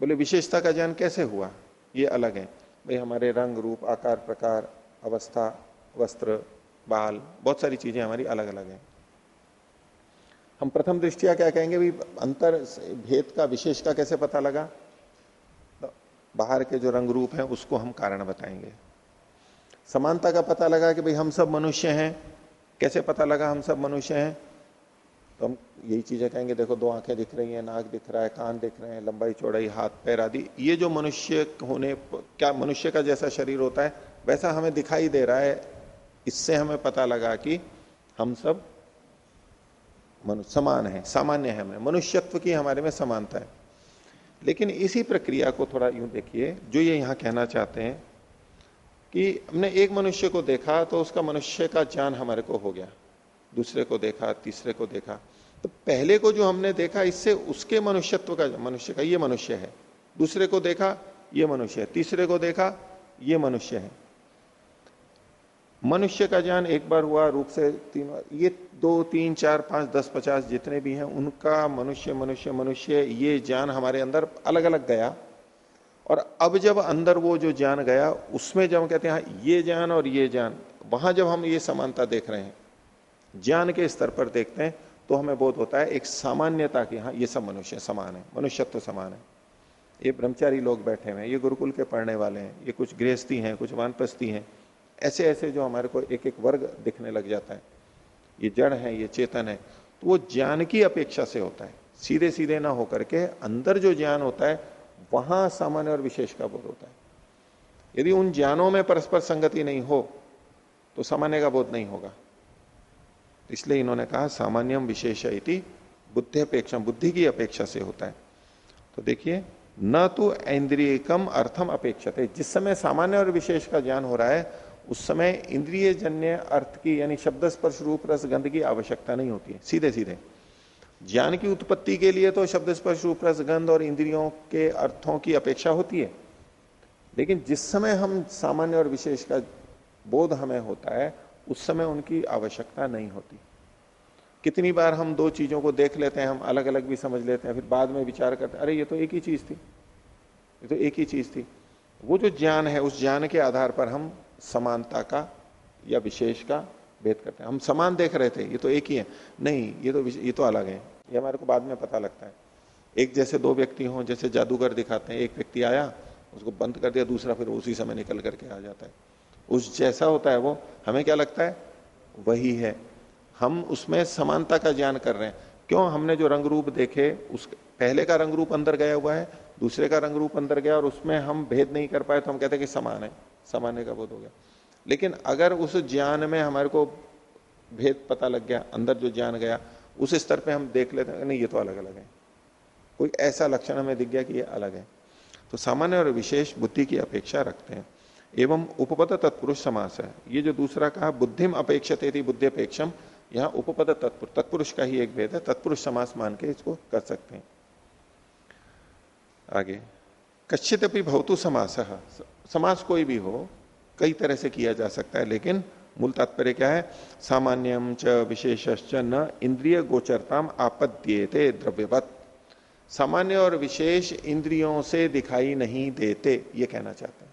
A: बोले, विशेषता का ज्ञान कैसे हुआ? ये अलग है। भाई, हमारे रंग, रूप, आकार, प्रकार, अवस्था, वस्त्र, बाल, बहुत सारी चीज़ें हमारी अलग अलग हैं। हम प्रथम दृष्टिया क्या कहेंगे? भी अंतर, भेद का, विशेष का कैसे पता लगा? तो बाहर के जो रंग, रूप हैं, उसको हम कारण बताएँगे। समानता का पता लगा कि भाई हम सब मनुष्य हैं। कैसे पता लगा हम सब मनुष्य हैं? तो हम यही चीज़ें कहेंगे, देखो दो आँखें दिख रही हैं, नाक दिख रहा है, कान दिख रहे हैं, लंबाई चौड़ाई, हाथ पैर आदि। ये जो मनुष्य होने, क्या मनुष्य का जैसा शरीर होता है, वैसा हमें दिखाई दे रहा है। इससे हमें पता लगा कि हम सब मनुष्य समान है, सामान्य है हमें। मनुष्यत्व की हमारे में समानता है। लेकिन इसी प्रक्रिया को थोड़ा यूँ देखिए, जो ये यहाँ कहना चाहते हैं कि हमने एक मनुष्य को देखा तो उसका मनुष्य का ज्ञान हमारे को हो गया। दूसरे को देखा, तीसरे को देखा। तो पहले को जो हमने देखा, इससे उसके मनुष्यत्व का, मनुष्य का ये मनुष्य है। दूसरे को देखा, ये मनुष्य है। तीसरे को देखा, ये मनुष्य है। मनुष्य का ज्ञान एक बार हुआ, रूप से तीन बार। ये दो, तीन, चार, पाँच, दस, पचास जितने भी हैं, उनका मनुष्य मनुष्य मनुष्य, ये ज्ञान हमारे अंदर अलग अलग गया। और अब जब अंदर वो जो ज्ञान गया उसमें जब हम कहते हैं हाँ, ये ज्ञान और ये ज्ञान वहाँ जब हम ये समानता देख रहे हैं ज्ञान के स्तर पर देखते हैं तो हमें बोध होता है एक सामान्यता की हाँ ये सब मनुष्य समान है मनुष्यत्व समान है। ये ब्रह्मचारी लोग बैठे हुए हैं ये गुरुकुल के पढ़ने वाले हैं ये कुछ गृहस्थी हैं कुछ वानप्रस्थी हैं ऐसे ऐसे जो हमारे को एक एक वर्ग दिखने लग जाता है। ये जड़ है ये चेतन है तो वो ज्ञान की अपेक्षा से होता है। सीधे सीधे ना होकर के अंदर जो ज्ञान होता है वहाँ सामान्य और विशेष का बोध होता है। यदि उन ज्ञानों में परस्पर संगति नहीं हो तो सामान्य का बोध नहीं होगा। इसलिए इन्होंने कहा, सामान्यम विशेष इति बुद्धि अपेक्षा, बुद्धि की अपेक्षा से होता है। तो देखिए, न तो इंद्रियकम अर्थम अपेक्षित। है जिस समय सामान्य और विशेष का ज्ञान हो रहा है, उस समय इंद्रिय जन्य अर्थ की, यानी शब्द स्पर्श रूप रस गंध की आवश्यकता नहीं होती है। सीधे सीधे ज्ञान की उत्पत्ति के लिए तो शब्द स्पर्श, रूप, रस, गंध और इंद्रियों के अर्थों की अपेक्षा होती है। लेकिन जिस समय हम सामान्य और विशेष का बोध हमें होता है, उस समय उनकी आवश्यकता नहीं होती। कितनी बार हम दो चीज़ों को देख लेते हैं, हम अलग अलग भी समझ लेते हैं, फिर बाद में विचार करते हैं, अरे, ये तो एक ही चीज़ थी, ये तो एक ही चीज़ थी। वो जो ज्ञान है, उस ज्ञान के आधार पर हम समानता का या विशेष का भेद करते हैं। हम समान देख रहे थे, ये तो एक ही है। नहीं, ये तो ये तो अलग है। ये हमारे को बाद में पता लगता है। एक जैसे दो व्यक्ति हों, जैसे जादूगर दिखाते हैं, एक व्यक्ति आया, उसको बंद कर दिया, दूसरा फिर उसी समय निकल करके आ जाता है। उस जैसा होता है वो। हमें क्या लगता है? वही है। हम उसमें समानता का ज्ञान कर रहे हैं। क्यों? हमने जो रंग रूप देखे, उस पहले का रंग रूप अंदर गया हुआ है, दूसरे का रंग रूप अंदर गया और उसमें हम भेद नहीं कर पाए तो हम कहते हैं कि समान है। समान्य का बोध हो गया। लेकिन अगर उस ज्ञान में हमारे को भेद पता लग गया, अंदर जो ज्ञान गया, उस स्तर पे हम देख लेते हैं नहीं, ये तो अलग अलग है। कोई ऐसा लक्षण हमें दिख गया कि ये अलग है। तो सामान्य और विशेष बुद्धि की अपेक्षा रखते हैं। एवं उपपद तत्पुरुष समास है। ये जो दूसरा कहा, बुद्धिम अपेक्षित थी बुद्धि अपेक्षम यहाँ उपपद तत्पुरुष तत्पुरुष का ही एक भेद है। तत्पुरुष समास मान के इसको कर सकते हैं। आगे। कश्चित अपनी भवतु समास। समास कोई भी हो कई तरह से किया जा सकता है, लेकिन मूल तात्पर्य क्या है? सामान्यम च विशेष न इंद्रिय गोचरताम आपद्येते द्रव्यवत। सामान्य और विशेष इंद्रियों से दिखाई नहीं देते, ये कहना चाहते हैं।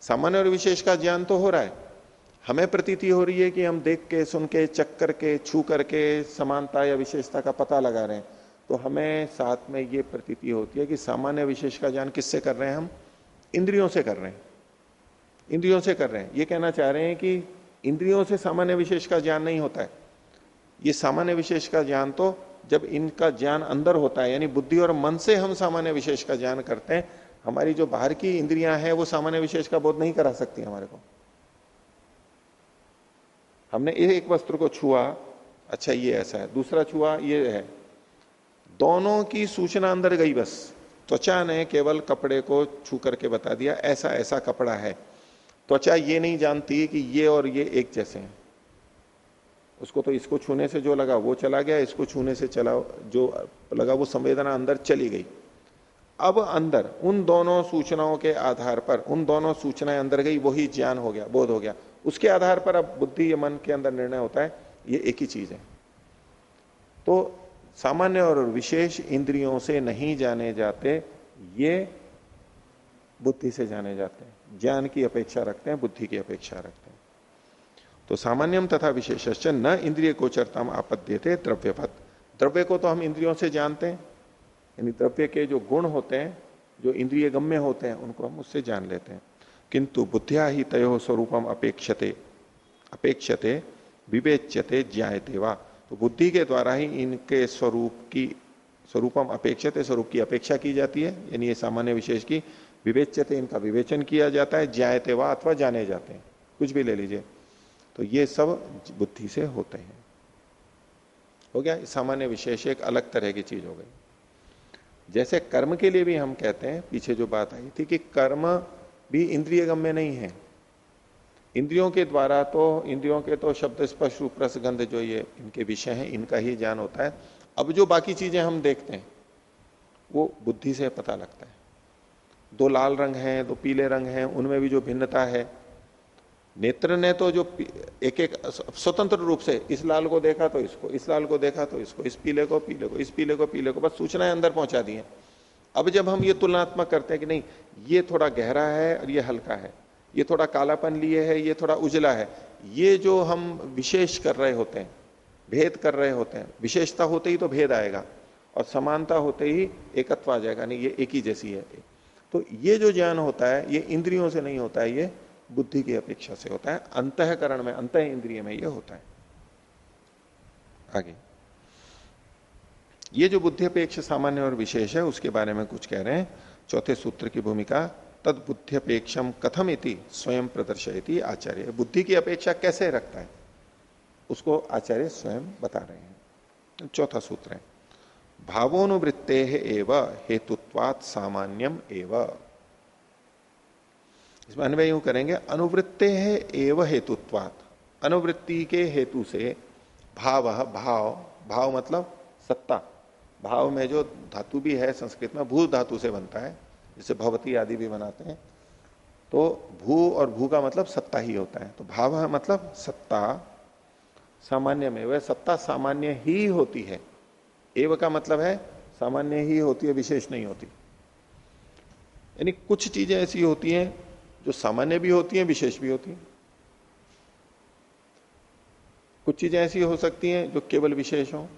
A: सामान्य और विशेष का ज्ञान तो हो रहा है। हमें प्रतीति हो रही है कि हम देख के, सुन के चक करके छू करके समानता या विशेषता का पता लगा रहे हैं। तो हमें साथ में ये प्रतीति होती है कि सामान्य विशेष का ज्ञान किससे कर रहे हैं हम? इंद्रियों से कर रहे हैं। इंद्रियों से कर रहे हैं। ये कहना चाह रहे हैं कि इंद्रियों से सामान्य विशेष का ज्ञान नहीं होता है। ये सामान्य विशेष का ज्ञान तो जब इनका ज्ञान अंदर होता है, यानी बुद्धि और मन से हम सामान्य विशेष का ज्ञान करते हैं, हमारी जो बाहर की इंद्रियाँ हैं, वो सामान्य विशेष का बोध नहीं करा सकती हमारे को। हमने एक वस्त्र को छुआ अच्छा ये ऐसा है, दूसरा छुआ ये है। दोनों की सूचना अंदर गई बस। त्वचा ने केवल कपड़े को छू करके बता दिया, ऐसा ऐसा कपड़ा है। त्वचा ये नहीं जानती कि ये और ये एक जैसे हैं। उसको तो इसको छूने से जो लगा, वो चला गया, इसको छूने से चला, जो लगा, वो संवेदना अंदर चली गई। अब अंदर, उन दोनों सूचनाओं के आधार पर, उन दोनों सूचनाएँ अंदर गई, वही ज्ञान हो गया, बोध हो गया। उसके आधार पर अब बुद्धि या मन के अंदर निर्णय होता है, ये एक ही चीज़ है। तो सामान्य और विशेष इंद्रियों से नहीं जाने जाते, ये बुद्धि से जाने जाते हैं। ज्ञान की अपेक्षा रखते हैं, बुद्धि की अपेक्षा रखते हैं। तो सामान्यम तथा विशेष न इंद्रिय गोचरता आपद्य थे द्रव्यपत द्रव्य को तो हम इंद्रियों से जानते हैं, यानी द्रव्य के जो गुण होते हैं, जो इंद्रिय गम्य होते हैं, उनको हम उससे जान लेते हैं। किंतु बुद्धिया ही तय स्वरूपम अपेक्षते अपेक्षते, विवेच्यते ज्ञाते वा। तो बुद्धि के द्वारा ही इनके स्वरूप की, स्वरूपम अपेक्षते, स्वरूप की अपेक्षा की जाती है, यानी ये सामान्य विशेष की विवेच्यते इनका विवेचन किया जाता है ज्यायते वा अथवा जाने जाते हैं। कुछ भी ले लीजिए। तो ये सब बुद्धि से होते हैं। हो गया? सामान्य विशेष एक अलग तरह की चीज़ हो गई। जैसे कर्म के लिए भी हम कहते हैं, पीछे जो बात आई थी कि कर्म भी इंद्रिय गम्य नहीं है। इंद्रियों के द्वारा तो इंद्रियों के तो शब्द स्पर्श रूप रसगंध जो ये इनके विषय हैं, इनका ही ज्ञान होता है। अब जो बाकी चीज़ें हम देखते हैं, वो बुद्धि से पता लगता है। दो लाल रंग हैं, दो पीले रंग हैं, उनमें भी जो भिन्नता है। नेत्र ने तो जो एक एक स्वतंत्र रूप से इस लाल को देखा तो इसको, इस लाल को देखा तो इसको, इस पीले को पीले को, इस पीले को पीले को, बस सूचनाएँ अंदर पहुँचा दी हैं। अब जब हम ये तुलनात्मक करते हैं कि नहीं, ये थोड़ा गहरा है और ये हल्का है, ये थोड़ा कालापन लिए है, ये थोड़ा उजला है, ये जो हम विशेष कर रहे होते हैं, भेद कर रहे होते हैं, विशेषता होते ही तो भेद आएगा और समानता होते ही एकत्व आ जाएगा, नहीं, ये एक ही जैसी है। तो ये जो ज्ञान होता है, ये इंद्रियों से नहीं होता है, ये बुद्धि की अपेक्षा से होता है। अंतकरण में, अंत इंद्रिय में ये होता है। आगे। ये जो बुद्धि अपेक्ष सामान्य और विशेष है, उसके बारे में कुछ कह रहे हैं। चौथे सूत्र की भूमिका, तद बुद्धि अपेक्षम कथम इति, स्वयं प्रदर्शयती आचार्य। बुद्धि की अपेक्षा कैसे रखता है? उसको आचार्य स्वयं बता रहे हैं। चौथा सूत्र है। भावोनुवृत्ते एव हेतुत्वात सामान्यम एव। इसमें अन्वय यूँ करेंगे, अनुवृत्ते है एव हेतुत्वात। अनुवृत्ति के हेतु से भाव भाव भाव मतलब सत्ता। भाव में जो धातु भी है संस्कृत में, भू धातु से बनता है, जैसे भवती आदि भी बनाते हैं तो भू और भू का मतलब सत्ता ही होता है। तो भाव मतलब सत्ता, सामान्य में, वह सत्ता सामान्य ही होती है। एव का मतलब है, सामान्य ही होती है, विशेष नहीं होती। यानी कुछ चीज़ें ऐसी होती हैं, जो सामान्य भी होती हैं, विशेष भी होती हैं। कुछ चीज़ें ऐसी हो सकती हैं, जो केवल विशेष हो,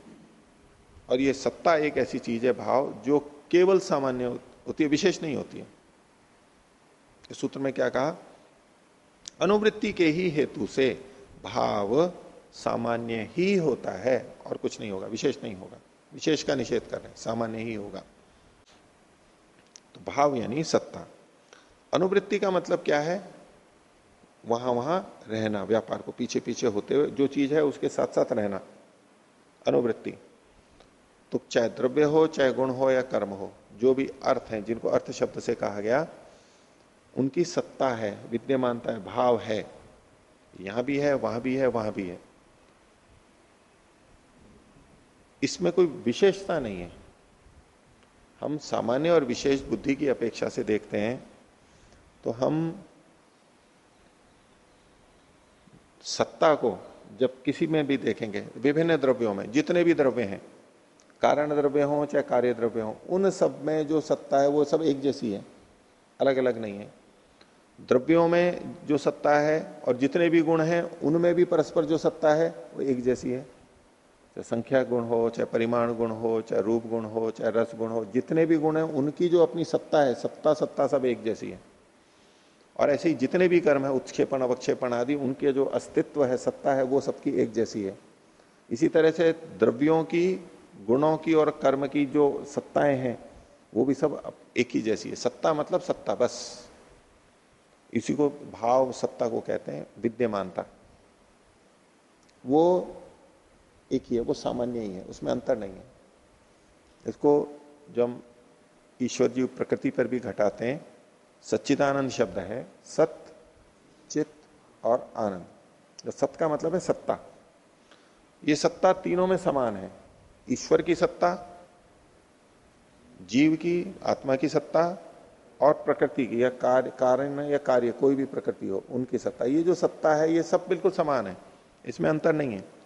A: और ये सत्ता एक ऐसी चीज़ है, भाव, जो केवल सामान्य होती है, विशेष नहीं होती है। इस सूत्र में क्या कहा? अनुवृत्ति के ही हेतु से भाव सामान्य ही होता है, और कुछ नहीं होगा, विशेष नहीं होगा। विशेष का निषेध कर रहे हैं। सामान्य ही होगा। तो भाव यानी सत्ता। अनुवृत्ति का मतलब क्या है? वहाँ वहाँ रहना, व्यापार को पीछे पीछे होते हुए जो चीज़ है उसके साथ साथ रहना। अनुवृत्ति। तो चाहे द्रव्य हो, चाहे गुण हो या कर्म हो, जो भी अर्थ है, जिनको अर्थ शब्द से कहा गया, उनकी सत्ता है, विद्यमानता है, भाव है। यहाँ भी है, वहाँ भी है, वहाँ भी है। इसमें कोई विशेषता नहीं है। हम सामान्य और विशेष बुद्धि की अपेक्षा से देखते हैं तो हम सत्ता को जब किसी में भी देखेंगे, विभिन्न द्रव्यों में, जितने भी द्रव्य हैं, कारण द्रव्य हो चाहे कार्य द्रव्य हो, उन सब में जो सत्ता है वो सब एक जैसी है अलग अलग नहीं है। द्रव्यों में जो सत्ता है और जितने भी गुण हैं, उनमें भी परस्पर जो सत्ता है, वो एक जैसी है। चाहे संख्या गुण हो, चाहे परिमाण गुण हो, चाहे रूप गुण हो, चाहे रस गुण हो, जितने भी गुण हैं, उनकी जो अपनी सत्ता है सत्ता सत्ता सब एक जैसी है। और ऐसे ही जितने भी कर्म है, उत्क्षेपण, अवक्षेपण आदि, उनके जो अस्तित्व है, सत्ता है, वो सबकी एक जैसी है। इसी तरह से द्रव्यों की, गुणों की और कर्म की जो सत्ताएँ हैं, वो भी सब एक ही जैसी है। सत्ता मतलब सत्ता, बस। इसी को भाव सत्ता को कहते हैं, विद्यमानता। वो एक ही है, वो सामान्य ही है, उसमें अंतर नहीं है। इसको जो हम ईश्वर जी प्रकृति पर भी घटाते हैं, सच्चिदानंद शब्द है सत्य चित्त और आनंद। सत्य का मतलब है सत्ता। ये सत्ता तीनों में समान है। ईश्वर की सत्ता, जीव की, आत्मा की सत्ता और प्रकृति की, या कार्य, कारण या कार्य, कोई भी प्रकृति हो, उनकी सत्ता। ये जो सत्ता है, ये सब बिल्कुल समान है। इसमें अंतर नहीं है।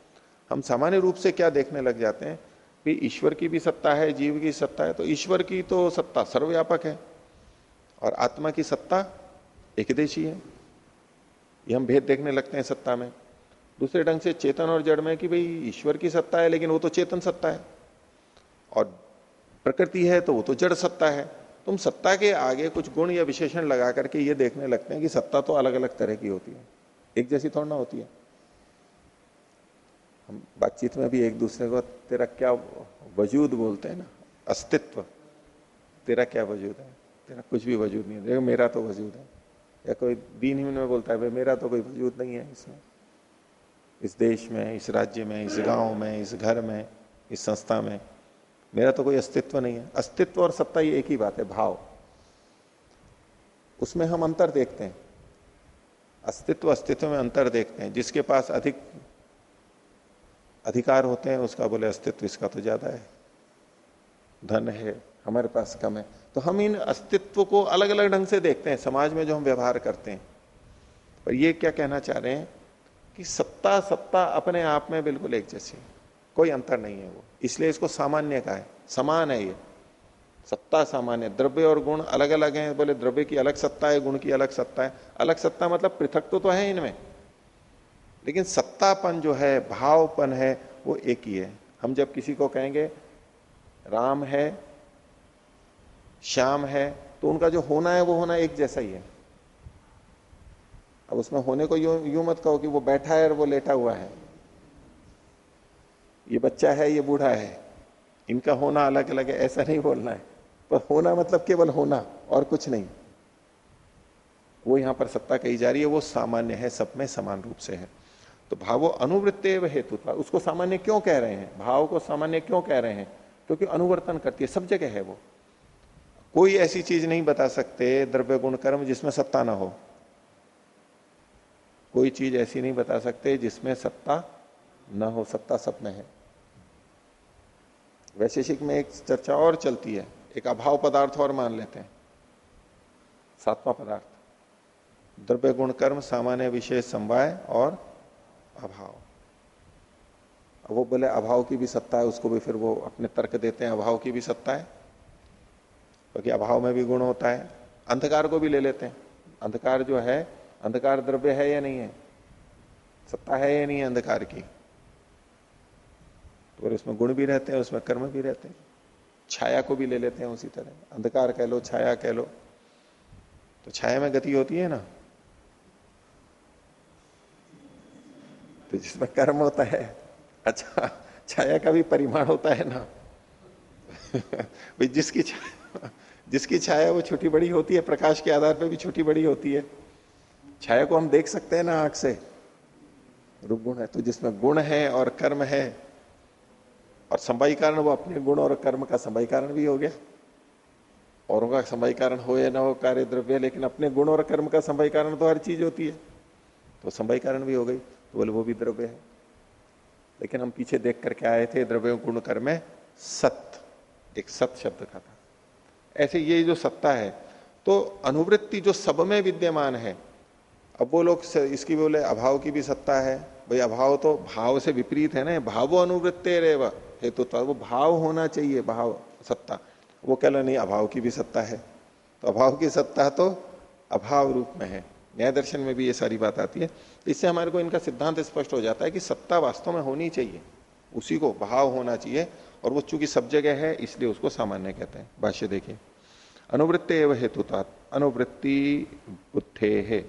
A: हम सामान्य रूप से क्या देखने लग जाते हैं? कि ईश्वर की भी सत्ता है, जीव की सत्ता है तो ईश्वर की तो सत्ता सर्वव्यापक है। और आत्मा की सत्ता एकदेशी है। ये हम भेद देखने लगते हैं सत्ता में। दूसरे ढंग से चेतन और जड़ में कि भाई ईश्वर की सत्ता है, लेकिन वो तो चेतन सत्ता है। और प्रकृति है तो वो तो जड़ सत्ता है। तुम सत्ता के आगे कुछ गुण या विशेषण लगा करके ये देखने लगते हैं कि सत्ता तो अलग अलग तरह की होती है। एक जैसी थोड़ा ना होती है। हम बातचीत में भी एक दूसरे को, तेरा क्या वजूद बोलते हैं ना? अस्तित्व। तेरा क्या वजूद है? तेरा कुछ भी वजूद नहीं है। देखो, मेरा तो वजूद है। या कोई दीन ही में बोलता है, भाई, मेरा तो कोई वजूद नहीं है इसमें। इस देश में, इस राज्य में, इस गाँव में, इस घर में, इस संस्था में मेरा तो कोई अस्तित्व नहीं है। अस्तित्व और सत्ता ये एक ही बात है, भाव। उसमें हम अंतर देखते हैं। अस्तित्व अस्तित्व में अंतर देखते हैं। जिसके पास अधिक अधिकार होते हैं उसका बोले अस्तित्व इसका तो ज़्यादा है। धन है हमारे पास कम है। तो हम इन अस्तित्व को अलग अलग ढंग से देखते हैं समाज में जो हम व्यवहार करते हैं। पर ये क्या कहना चाह रहे हैं कि सत्ता सत्ता अपने आप में बिल्कुल एक जैसी कोई अंतर नहीं है वो। इसलिए इसको सामान्य का है। समान है ये। सत्ता सामान्य द्रव्य और गुण अलग अलग हैं बोले द्रव्य की अलग सत्ता है गुण की अलग सत्ता है। अलग सत्ता मतलब पृथक तो, तो है इनमें। लेकिन सत्तापन जो है, भावपन है, वो एक ही है। हम जब किसी को कहेंगे, राम है, श्याम है तो उनका जो होना है, वो होना एक जैसा ही है। अब उसमें होने को यूँ, यू मत कहो कि वो बैठा है और वो लेटा हुआ है। ये बच्चा है, ये बूढ़ा है। इनका होना अलग अलग है, ऐसा नहीं बोलना है। पर होना मतलब केवल होना और कुछ नहीं। वो यहाँ पर सत्ता कही जा रही है, वो सामान्य है, सब में समान रूप से है। तो भावो अनुवृत्ते हेतु उसको सामान्य क्यों कह रहे हैं? भाव को सामान्य क्यों कह रहे हैं? क्योंकि अनुवर्तन करती है, सब जगह है वो। कोई ऐसी चीज़ नहीं बता सकते, द्रव्य गुण कर्म, जिसमें सत्ता ना हो। कोई चीज़ ऐसी नहीं बता सकते, जिसमें सत्ता न हो। सत्ता सब में है। वैशेषिक में एक चर्चा और चलती है। एक अभाव पदार्थ और मान लेते हैं। सातवां पदार्थ। द्रव्य गुण कर्म, सामान्य विशेष संवाय और अभाव। वो बोले, अभाव की भी सत्ता है, उसको भी फिर वो अपने तर्क देते हैं, अभाव की भी सत्ता है। क्योंकि तो अभाव में भी गुण होता है। अंधकार को भी ले लेते हैं। अंधकार जो है, अंधकार द्रव्य है या नहीं है? सत्ता है या नहीं है अंधकार की? तो उसमें गुण भी रहते हैं, उसमें कर्म भी रहते हैं। छाया को भी ले लेते हैं उसी तरह। अंधकार कह लो, छाया कह लो। तो छाया में गति होती है ना? तो जिसमें कर्म होता है अच्छा छाया का भी परिमाण होता है ना? जिसकी छाया जिसकी छाया वो छोटी बड़ी होती है, प्रकाश के आधार पर भी छोटी बड़ी होती है। छाया को हम देख सकते हैं ना आँख से। रूप गुण है तो जिसमें गुण है और कर्म है, और संवाई कारण वो अपने गुण और कर्म का संवाई कारण भी हो गया। औरों का संवाई कारण हो या ना हो, कार्य द्रव्य, लेकिन अपने गुण और कर्म का संवाई कारण तो हर चीज़ होती है। तो संवाई कारण भी हो गई। तो बोले वो भी द्रव्य है। लेकिन हम पीछे देख करके आए थे द्रव्य गुण कर्म सत्य। एक सत शब्द का था। ऐसे ये जो सत्ता है तो अनुवृत्ति जो सब में विद्यमान है, अब वो लोग इसकी बोले, अभाव की भी सत्ता है। भाई, अभाव तो भाव से विपरीत है ना भावो अनुवृत्ते रे हेतु तो वो भाव होना चाहिए, भाव, सत्ता। वो कह लो नहीं, अभाव की भी सत्ता है। तो अभाव की सत्ता तो अभाव रूप में है। न्याय दर्शन में भी ये सारी बात आती है। इससे हमारे को इनका सिद्धांत स्पष्ट हो जाता है कि सत्ता वास्तव में होनी चाहिए। उसी को भाव होना चाहिए और वो चूँकि सब जगह है, इसलिए उसको सामान्य कहते हैं। भाष्य देखिए। अनुवृत्त एवं हेतुता अनुवृत्ति बुद्धे है,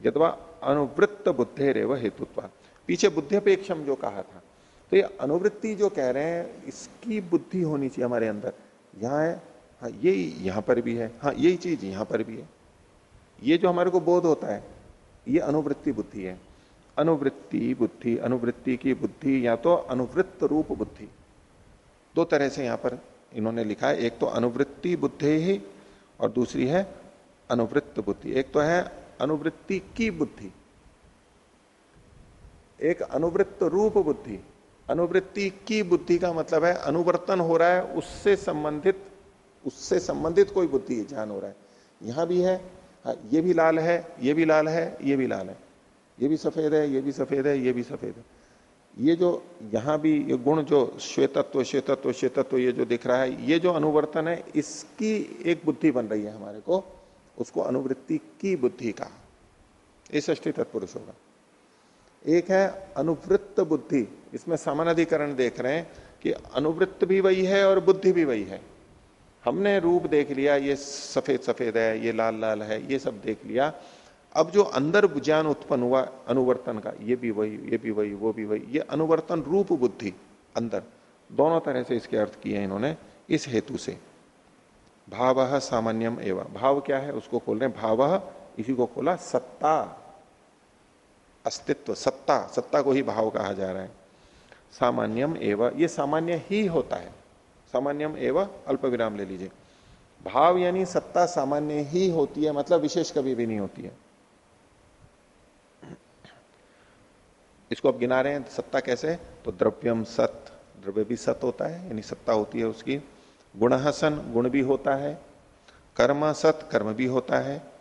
A: यदवा अनुवृत्त बुद्धे रेव हेतुत्व पीछे बुद्धिपेक्षम जो कहा था तो ये अनुवृत्ति जो कह रहे हैं, इसकी बुद्धि होनी चाहिए हमारे अंदर। यहाँ है हाँ यही यहाँ पर भी है हाँ यही चीज़ यहाँ पर भी है। ये जो हमारे को बोध होता है ये अनुवृत्ति बुद्धि है। अनुवृत्ति बुद्धि, अनुवृत्ति की बुद्धि या तो अनुवृत्त रूप बुद्धि। दो तरह से यहाँ पर इन्होंने लिखा है। एक तो अनुवृत्ति बुद्धि ही और दूसरी है अनुवृत्त बुद्धि। एक तो है अनुवृत्ति की बुद्धि। एक अनुवृत्त रूप बुद्धि। अनुवृत्ति की बुद्धि का मतलब है अनुवर्तन हो रहा है, उससे संबंधित उससे संबंधित कोई बुद्धि ज्ञान हो रहा है। यहाँ भी है ये भी लाल है, ये भी लाल है, ये भी लाल है। ये भी सफ़ेद है, ये भी सफ़ेद है, ये भी सफ़ेद है। ये जो यहाँ भी ये गुण जो श्वेतत्व श्वेतत्व श्वेतत्व ये जो दिख रहा है, ये जो अनुवर्तन है, इसकी एक बुद्धि बन रही है हमारे को, उसको अनुवृत्ति की बुद्धि का ये ष्टी तत्पुरुष होगा। एक है अनुवृत्त बुद्धि। इसमें समानाधिकरण देख रहे हैं कि अनुवृत्त भी वही है और बुद्धि भी वही है। हमने रूप देख लिया, ये सफ़ेद सफ़ेद है, ये लाल लाल है, ये सब देख लिया। अब जो अंदर ज्ञान उत्पन्न हुआ, अनुवर्तन का, ये भी वही, ये भी वही, वो भी वही, ये अनुवर्तन रूप बुद्धि, अंदर। दोनों तरह से इसके अर्थ किए इन्होंने, इस हेतु से। भाव सामान्यम एवं। भाव क्या है? उसको खोल रहे भाव, इसी को खोला, सत्ता। अस्तित्व, सत्ता। सत्ता को ही भाव कहा जा रहा है। सामान्यम एवं। ये सामान्य ही होता है। सामान्यम एवं अल्प विराम ले लीजिए। भाव यानी सत्ता सामान्य ही होती है मतलब विशेष कभी भी नहीं होती है। इसको अब गिना रहे हैं सत्ता कैसे? तो द्रव्यम सत, द्रव्य भी सत होता है, यानी सत्ता होती है उसकी। गुण सन, गुण भी होता है। कर्म सत, कर्म भी होता है।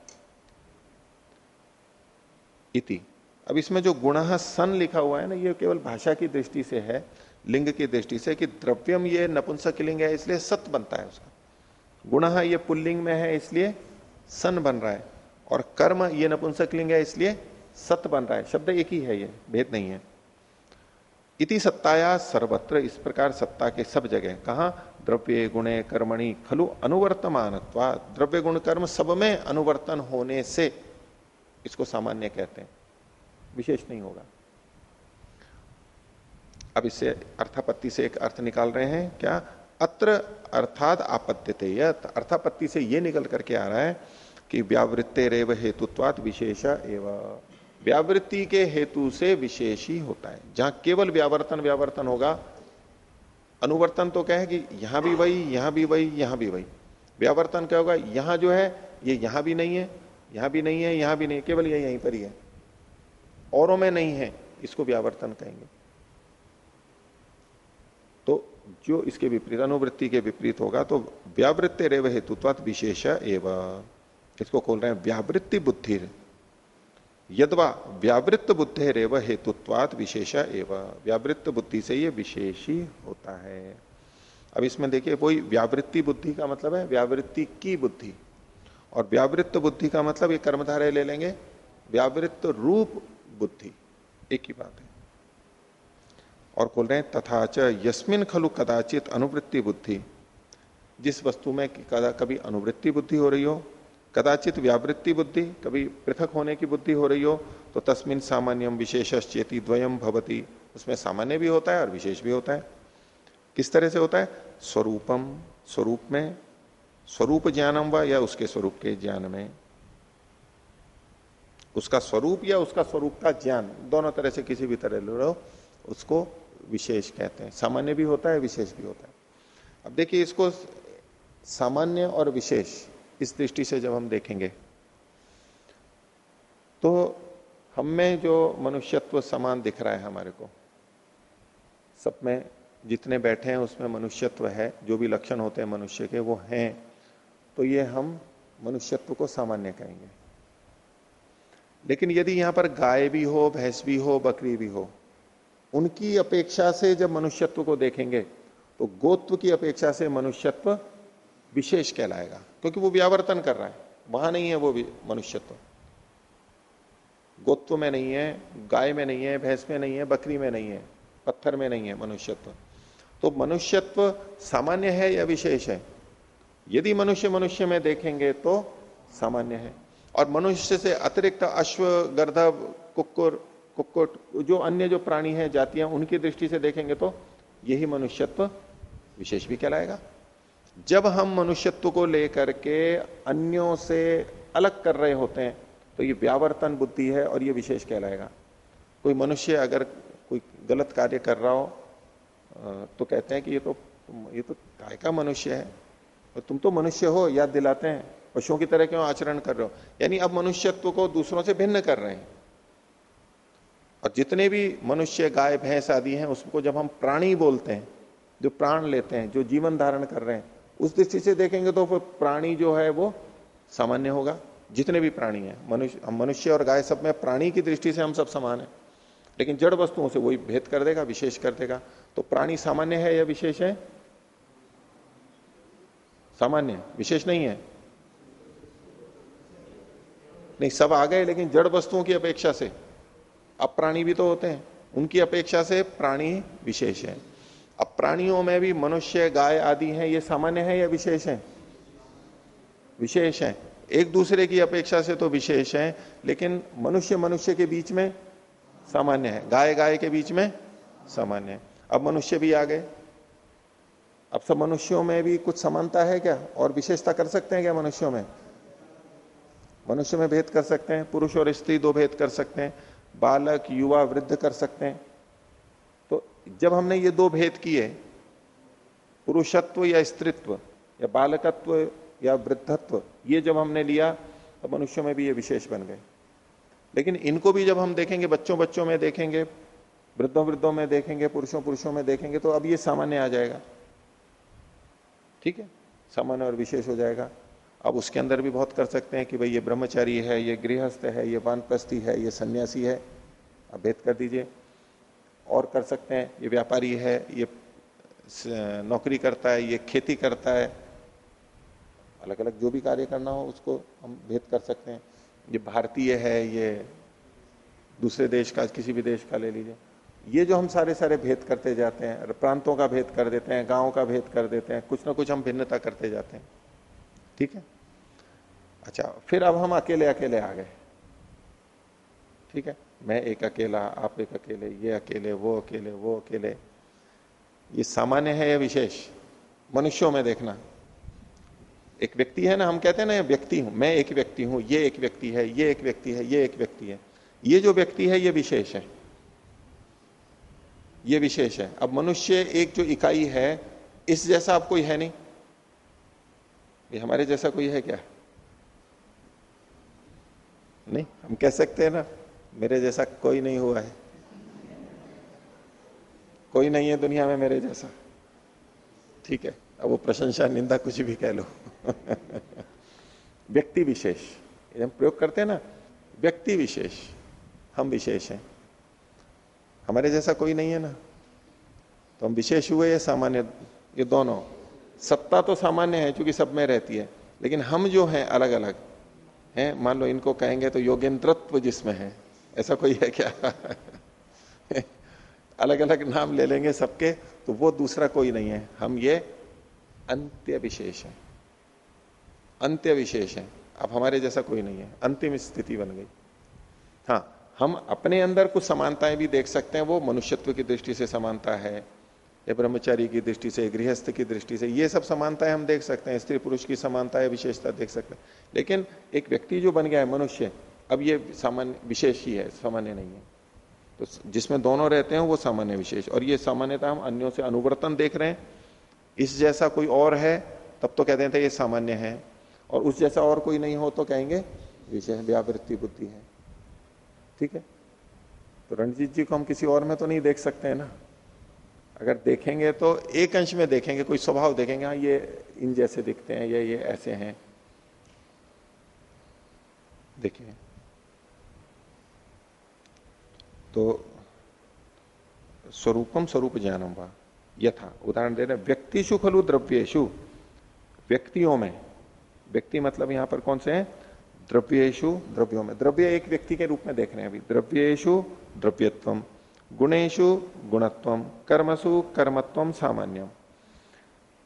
A: इति। अब इसमें जो गुण सन लिखा हुआ है ना, ये केवल भाषा की दृष्टि से है। लिंग की दृष्टि से कि द्रव्यम ये नपुंसक लिंग है, इसलिए सत बनता है उसका। गुण ये पुल्लिंग में है, इसलिए सन बन रहा है। और कर्म ये नपुंसक लिंग है, इसलिए सत बन रहा है। शब्द एक ही है ये, भेद नहीं है। इति सत्ताया सर्वत्र, इस प्रकार सत्ता के सब जगह। कहा? द्रव्य गुणे कर्मणि, खलु अनुवर्तमान द्रव्य गुण कर्म सब में अनुवर्तन होने से, इसको सामान्य कहते हैं। विशेष नहीं होगा। अब इससे अर्थापत्ति से एक अर्थ निकाल रहे हैं। क्या? अत्र अर्थात आपत्ति अर्थापत्ति से ये निकल करके आ रहा है कि व्यावृत्ते रेव हेतुत्वात विशेष एवं। व्यावृत्ति के हेतु से विशेष ही होता है। जहाँ केवल व्यावर्तन व्यावर्तन होगा, अनुवर्तन तो क्या है कि यहाँ भी वही, यहाँ भी वही, यहाँ भी वही। व्यावर्तन क्या होगा? यहाँ जो है, ये यहाँ भी नहीं है, यहाँ भी नहीं है, यहाँ भी नहीं केवल ये यहीं पर ही है। औरों में नहीं है, इसको व्यावर्तन कहेंगे। तो जो इसके विपरीत, अनुवृत्ति के विपरीत होगा तो व्यावृत्ति रेव हेतुत्व विशेष एवं। इसको खोल रहे हैं? व्यावृत्ति बुद्धि। यदवा व्यावृत्त बुद्धि रेव हेतुत्वात विशेष एवं। व्यावृत्त बुद्धि से ये विशेष होता है। अब इसमें देखिए, वही व्यावृत्ति बुद्धि का मतलब है व्यावृत्ति की बुद्धि। और व्यावृत्त बुद्धि का मतलब ये कर्मधारय ले लेंगे। व्यावृत्त रूप बुद्धि। एक ही बात है। और खोल रहे हैं, तथा च यस्मिन खलु कदाचित अनुवृत्ति बुद्धि। जिस वस्तु में कदा कभी अनुवृत्ति बुद्धि हो रही हो, कदाचित व्यावृत्ति बुद्धि, कभी पृथक होने की बुद्धि हो रही हो तो तस्मिन सामान्यम विशेष चेती द्वयम भवती। उसमें सामान्य भी होता है और विशेष भी होता है। किस तरह से होता है? स्वरूपम, स्वरूप में। स्वरूप ज्ञानम व या उसके स्वरूप के ज्ञान में? उसका स्वरूप या उसका स्वरूप का ज्ञान, दोनों तरह से किसी भी तरह लो उसको विशेष कहते हैं। सामान्य भी होता है, विशेष भी होता है। अब देखिए, इसको सामान्य और विशेष इस दृष्टि से जब हम देखेंगे तो हम में जो मनुष्यत्व समान दिख रहा है हमारे को, सब में जितने बैठे हैं, उसमें मनुष्यत्व है, जो भी लक्षण होते हैं मनुष्य के, वो हैं। तो ये हम मनुष्यत्व को सामान्य कहेंगे। लेकिन यदि यहाँ पर गाय भी हो, भैंस भी हो, बकरी भी हो उनकी अपेक्षा से जब मनुष्यत्व को देखेंगे तो गोत्व की अपेक्षा से मनुष्यत्व विशेष कहलाएगा, क्योंकि वो व्यावर्तन कर रहा है। वहाँ नहीं है वो मनुष्यत्व। गोत्व में नहीं है, गाय में नहीं है, भैंस में नहीं है, बकरी में नहीं है, पत्थर में नहीं है मनुष्यत्व। तो मनुष्यत्व सामान्य है या विशेष है? यदि मनुष्य मनुष्य में देखेंगे तो सामान्य है। और मनुष्य से अतिरिक्त अश्व गर्धव कुकुर कुकुट जो अन्य जो प्राणी है, जातियाँ, उनकी दृष्टि से देखेंगे तो यही मनुष्यत्व विशेष भी कहलाएगा। जब हम मनुष्यत्व को लेकर के अन्यों से अलग कर रहे होते हैं तो ये व्यावर्तन बुद्धि है और ये विशेष कहलाएगा। कोई मनुष्य अगर कोई गलत कार्य कर रहा हो तो कहते हैं कि ये तो ये तो काय का मनुष्य है? और तुम तो मनुष्य हो, याद दिलाते हैं, पशुओं की तरह क्यों आचरण कर रहे हो? यानी अब मनुष्यत्व को दूसरों से भिन्न कर रहे हैं। और जितने भी मनुष्य गाय, भैंस आदि हैं, उसको जब हम प्राणी बोलते हैं, जो प्राण लेते हैं, जो जीवन धारण कर रहे हैं, उस दृष्टि से देखेंगे तो प्राणी जो है वो सामान्य होगा। जितने भी प्राणी हैं, मनुष्य मनुष्य और गाय सब में प्राणी की दृष्टि से हम सब समान है। लेकिन जड़ वस्तुओं से वही भेद कर देगा, विशेष कर देगा। तो प्राणी सामान्य है या विशेष है? सामान्य, विशेष नहीं है। नहीं, सब आ गए, लेकिन जड़ वस्तुओं की अपेक्षा से। अब प्राणी भी तो होते हैं। उनकी अपेक्षा से प्राणी विशेष है। अब प्राणियों में भी मनुष्य, गाय आदि हैं, ये सामान्य है या विशेष है? विशेष है। एक दूसरे की अपेक्षा से तो विशेष है, लेकिन मनुष्य मनुष्य के बीच में सामान्य है। गाय गाय के बीच में सामान्य है। अब मनुष्य भी आ गए। अब सब मनुष्यों में भी कुछ समानता है क्या? और विशेषता कर सकते हैं क्या मनुष्यों में? मनुष्य में भेद कर सकते हैं, पुरुष और स्त्री दो भेद कर सकते हैं। बालक, युवा वृद्ध कर सकते हैं। तो जब हमने ये दो भेद किए, पुरुषत्व या स्त्रीत्व, या बालकत्व या वृद्धत्व, ये जब हमने लिया तो मनुष्यों में भी ये विशेष बन गए। लेकिन इनको भी जब हम देखेंगे बच्चों बच्चों में देखेंगे वृद्धों वृद्धों में देखेंगे पुरुषों पुरुषों में देखेंगे तो अब ये सामान्य आ जाएगा। ठीक है? सामान्य और विशेष हो जाएगा। अब उसके अंदर भी बहुत कर सकते हैं कि भाई ये ब्रह्मचारी है, ये गृहस्थ है, ये वानप्रस्थी है, ये सन्यासी है। आप भेद कर दीजिए। और कर सकते हैं, ये व्यापारी है, ये नौकरी करता है, ये खेती करता है। अलग अलग जो भी कार्य करना हो, उसको हम भेद कर सकते हैं। ये भारतीय है, ये दूसरे देश का, किसी भी देश का ले लीजिए। ये जो हम सारे सारे भेद करते जाते हैं, प्रांतों का भेद कर देते हैं, गाँव का भेद कर देते हैं, कुछ ना कुछ हम भिन्नता करते जाते हैं। ठीक है? अच्छा फिर अब हम अकेले अकेले आ गए। ठीक है? मैं एक अकेला, आप एक अकेले, ये अकेले, वो अकेले वो अकेले। ये सामान्य है या विशेष? मनुष्यों में देखना। एक व्यक्ति है ना, हम कहते हैं ना व्यक्ति हूँ, मैं एक व्यक्ति हूँ, ये एक व्यक्ति है, ये एक व्यक्ति है, ये एक व्यक्ति है। ये जो व्यक्ति है, ये विशेष है। ये विशेष है। अब मनुष्य एक जो इकाई है, इस जैसा अब कोई है नहीं। ये हमारे जैसा कोई है क्या? नहीं, हम कह सकते हैं ना, मेरे जैसा कोई नहीं हुआ है। कोई नहीं है दुनिया में मेरे जैसा। ठीक है, अब वो प्रशंसा, निंदा कुछ भी कह लो। व्यक्ति विशेष हम प्रयोग करते हैं ना, व्यक्ति विशेष, हम विशेष हैं। हमारे जैसा कोई नहीं है ना। तो हम विशेष हुए या सामान्य, ये दोनों? सत्ता तो सामान्य है क्योंकि सब में रहती है, लेकिन हम जो हैं अलग अलग हैं? मान लो इनको कहेंगे तो योगेंद्रत्व जिसमें है, ऐसा कोई है क्या? अलग अलग नाम ले लेंगे सबके तो वो दूसरा कोई नहीं है। हम ये अंत्य विशेष है अंत्य विशेष है अब हमारे जैसा कोई नहीं है, अंतिम स्थिति बन गई। हाँ हम अपने अंदर कुछ समानताएँ भी देख सकते हैं, वो मनुष्यत्व की दृष्टि से समानता है या ब्रह्मचारी की दृष्टि से, गृहस्थ की दृष्टि से, ये सब समानताएँ हम देख सकते हैं, स्त्री पुरुष की समानता है विशेषता देख सकते हैं। लेकिन एक व्यक्ति जो बन गया है, मनुष्य, अब ये सामान्य, विशेष ही है, सामान्य नहीं है। तो जिसमें दोनों रहते हैं, वो सामान्य विशेष। और ये सामान्यता हम अन्यों से अनुवर्तन देख रहे हैं। इस जैसा कोई और है, तब तो कहते हैं ये सामान्य है। और उस जैसा और कोई नहीं हो तो कहेंगे, विषय व्यावृत्ति बुद्धि है। ठीक है? तो रणजीत जी को हम किसी और में तो नहीं देख सकते हैं ना? अगर देखेंगे तो एक अंश में देखेंगे, कोई स्वभाव देखेंगे हाँ ये इन जैसे दिखते हैं, ये ये ऐसे हैं। देखिए। तो स्वरूपम स्वरूप ज्ञानम वा, यथा। उदाहरण दे रहे व्यक्तिशु खलु द्रव्येशु व्यक्तियों में, व्यक्ति मतलब यहाँ पर कौन से हैं? द्रव्येशु द्रव्यों में। द्रव्य एक व्यक्ति के रूप में देख रहे हैं अभी। द्रव्येशु द्रव्यत्व गुणेशु गुणत्व, कर्मसु कर्मत्व सामान्यम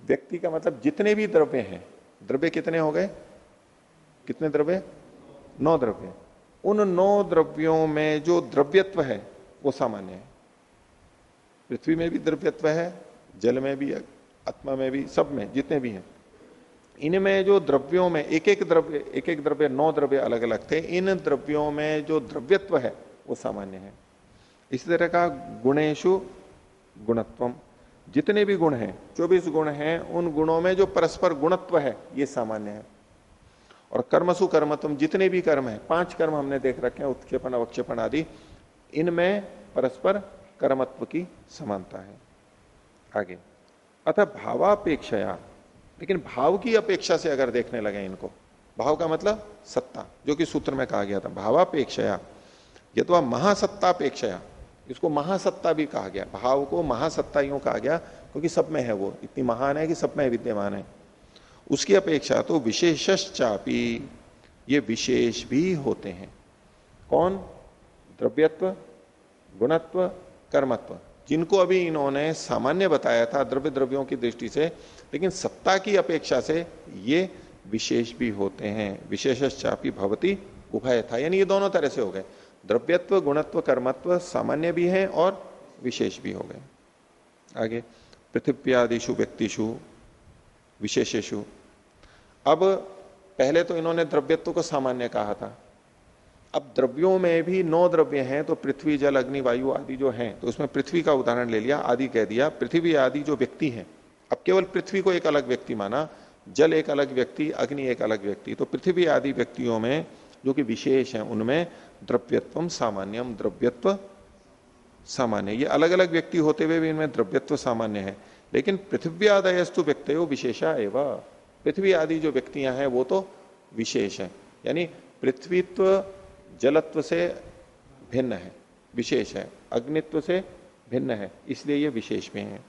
A: व्यक्ति का मतलब जितने भी द्रव्य हैं, द्रव्य कितने हो गए? कितने द्रव्य? नौ द्रव्य। उन नौ द्रव्यों में जो द्रव्यत्व है, वो सामान्य है। पृथ्वी में भी द्रव्यत्व है, जल में भी, आत्मा में भी, सब में, जितने भी हैं। इनमें जो द्रव्यों में एक एक द्रव्य एक एक द्रव्य, नौ द्रव्य अलग अलग थे, इन द्रव्यों में जो द्रव्यत्व है, वो सामान्य है। इसी तरह का गुणेशु गुणत्वम। जितने भी गुण हैं, चौबीस गुण हैं, उन गुणों में जो परस्पर गुणत्व है, ये सामान्य है। और कर्मसु कर्मत्म जितने भी कर्म है, पाँच कर्म हमने देख रखे हैं, उत्क्षेपण, अवक्षेपण आदि, इनमें परस्पर कर्मत्व की समानता है। आगे। अतः भावापेक्षया, लेकिन भाव की अपेक्षा से अगर देखने लगे इनको, भाव का मतलब सत्ता, जो कि सूत्र में कहा गया था, भावापेक्षया, यथवा महासत्तापेक्षया इसको महासत्ता भी कहा गया, भाव को महासत्ता यूँ कहा गया, क्योंकि सब में है वो, इतनी महान है कि सब में विद्यमान है। उसकी अपेक्षा तो विशेषश्चापी, ये विशेष भी होते हैं। कौन? द्रव्यत्व, गुणत्व, कर्मत्व। जिनको अभी इन्होंने सामान्य बताया था द्रव्य द्रव्यों की दृष्टि से, लेकिन सत्ता की अपेक्षा से ये विशेष भी होते हैं विशेषापी भवती उभय था यानी ये दोनों तरह से हो गए। द्रव्यत्व, गुणत्व, कर्मत्व सामान्य भी है और विशेष भी हो गए। आगे पृथ्व्यादिशु व्यक्तिशु विशेषेशु अब पहले तो इन्होंने द्रव्यत्व को सामान्य कहा था। अब द्रव्यों में भी नौ द्रव्य हैं तो पृथ्वी, जल, अग्नि, वायु आदि जो हैं तो उसमें पृथ्वी का उदाहरण ले लिया, आदि कह दिया, पृथ्वी आदि जो व्यक्ति हैं। अब केवल पृथ्वी को एक अलग व्यक्ति माना, जल एक अलग व्यक्ति, अग्नि एक अलग व्यक्ति तो पृथ्वी आदि व्यक्तियों में जो कि विशेष है, उनमें द्रव्यत्व सामान्यम द्रव्यत्व सामान्य। ये अलग अलग व्यक्ति होते हुए भी इनमें द्रव्यत्व सामान्य है। लेकिन पृथ्वी आदयस्तु व्यक्ति विशेषा एवं। पृथ्वी आदि जो व्यक्तियाँ हैं, वो तो विशेष है। यानी पृथ्वीत्व जलत्व से भिन्न है, विशेष है। अग्नित्व से भिन्न है, इसलिए ये विशेष में है।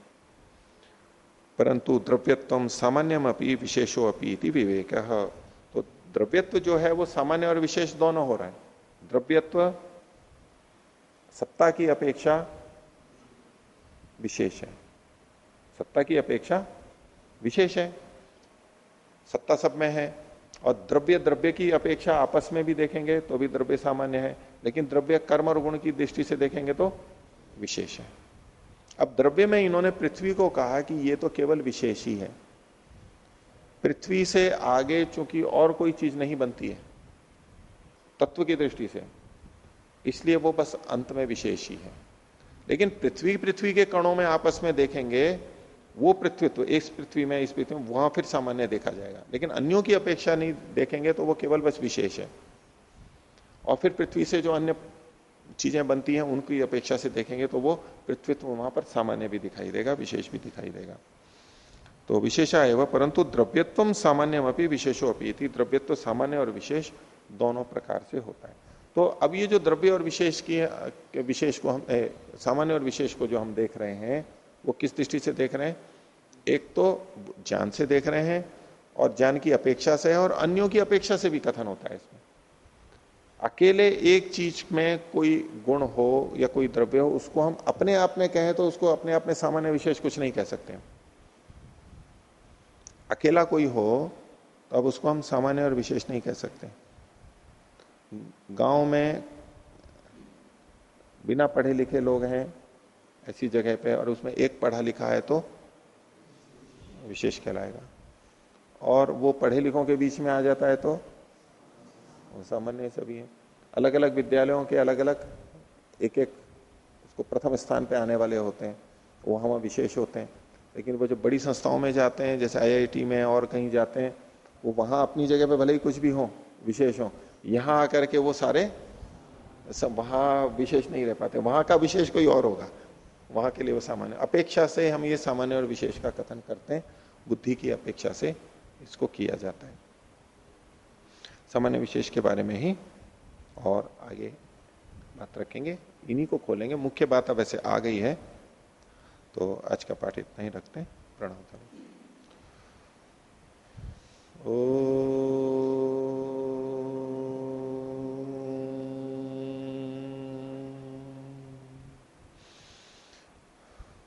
A: परंतु द्रव्यत्व सामान्यम अपनी विशेषो अपनी विवेक। तो द्रव्यत्व जो है, वो सामान्य और विशेष दोनों हो रहा है। द्रव्यत्व, सत्ता की अपेक्षा विशेष है। सत्ता की अपेक्षा विशेष है। सत्ता सब में है और द्रव्य द्रव्य की अपेक्षा आपस में भी देखेंगे तो भी द्रव्य सामान्य है, लेकिन द्रव्य कर्म और गुण की दृष्टि से देखेंगे तो विशेष है। अब द्रव्य में इन्होंने पृथ्वी को कहा कि ये तो केवल विशेष ही है। पृथ्वी से आगे चूँकि और कोई चीज़ नहीं बनती है तत्व की दृष्टि से। इसलिए वो बस अंत में विशेष ही। है लेकिन पृथ्वी पृथ्वी के कणों में आपस में देखेंगे, वो पृथ्वीत्व इस पृथ्वी में, इस पृथ्वी में, वहाँ फिर सामान्य देखा जाएगा। लेकिन अन्यों की अपेक्षा नहीं देखेंगे तो वो केवल बस विशेष है। और फिर पृथ्वी से जो अन्य चीज़ें बनती हैं, उनकी अपेक्षा से देखेंगे तो वो पृथ्वीत्व वहाँ पर सामान्य भी दिखाई देगा, विशेष भी दिखाई देगा। तो विशेषा एवं, परंतु द्रव्यत्व सामान्य अपनी विशेषो अपी द्रव्यत्व सामान्य और विशेष दोनों प्रकार से होता है। तो अब ये जो द्रव्य और विशेष की विशेष को हम सामान्य और विशेष को जो हम देख रहे हैं, वो किस दृष्टि से देख रहे हैं? एक तो ज्ञान से देख रहे हैं और ज्ञान की अपेक्षा से है और अन्यों की अपेक्षा से भी कथन होता है इसमें। अकेले एक चीज़ में कोई गुण हो या कोई द्रव्य हो, उसको हम अपने आप में कहें तो उसको अपने आप में सामान्य विशेष कुछ नहीं कह सकते। अकेला कोई हो तो अब उसको हम सामान्य और विशेष नहीं कह सकते। गाँव में बिना पढ़े लिखे लोग हैं, ऐसी जगह पे और उसमें एक पढ़ा लिखा है तो विशेष कहलाएगा। और वो पढ़े लिखों के बीच में आ जाता है तो वो सामान्य सभी है। अलग अलग विद्यालयों के अलग अलग एक एक उसको प्रथम स्थान पे आने वाले होते हैं, वो हम विशेष होते हैं। लेकिन वो जो बड़ी संस्थाओं में जाते हैं, जैसे आईआईटी में और कहीं जाते हैं, वो वहाँ अपनी जगह पे भले ही कुछ भी हो, विशेष हो यहाँ आकर के वो सारे सब वहाँ विशेष नहीं रह पाते। वहाँ का विशेष कोई और होगा। वहाँ के लिए वो सामान्य। अपेक्षा से हम ये सामान्य और विशेष का कथन करते हैं। बुद्धि की अपेक्षा से इसको किया जाता है। सामान्य विशेष के बारे में ही और आगे बात रखेंगे। इन्हीं को खोलेंगे। मुख्य बात अब वैसे आ गई है। तो आज का पाठ इतना ही रखते हैं। प्रणव ओ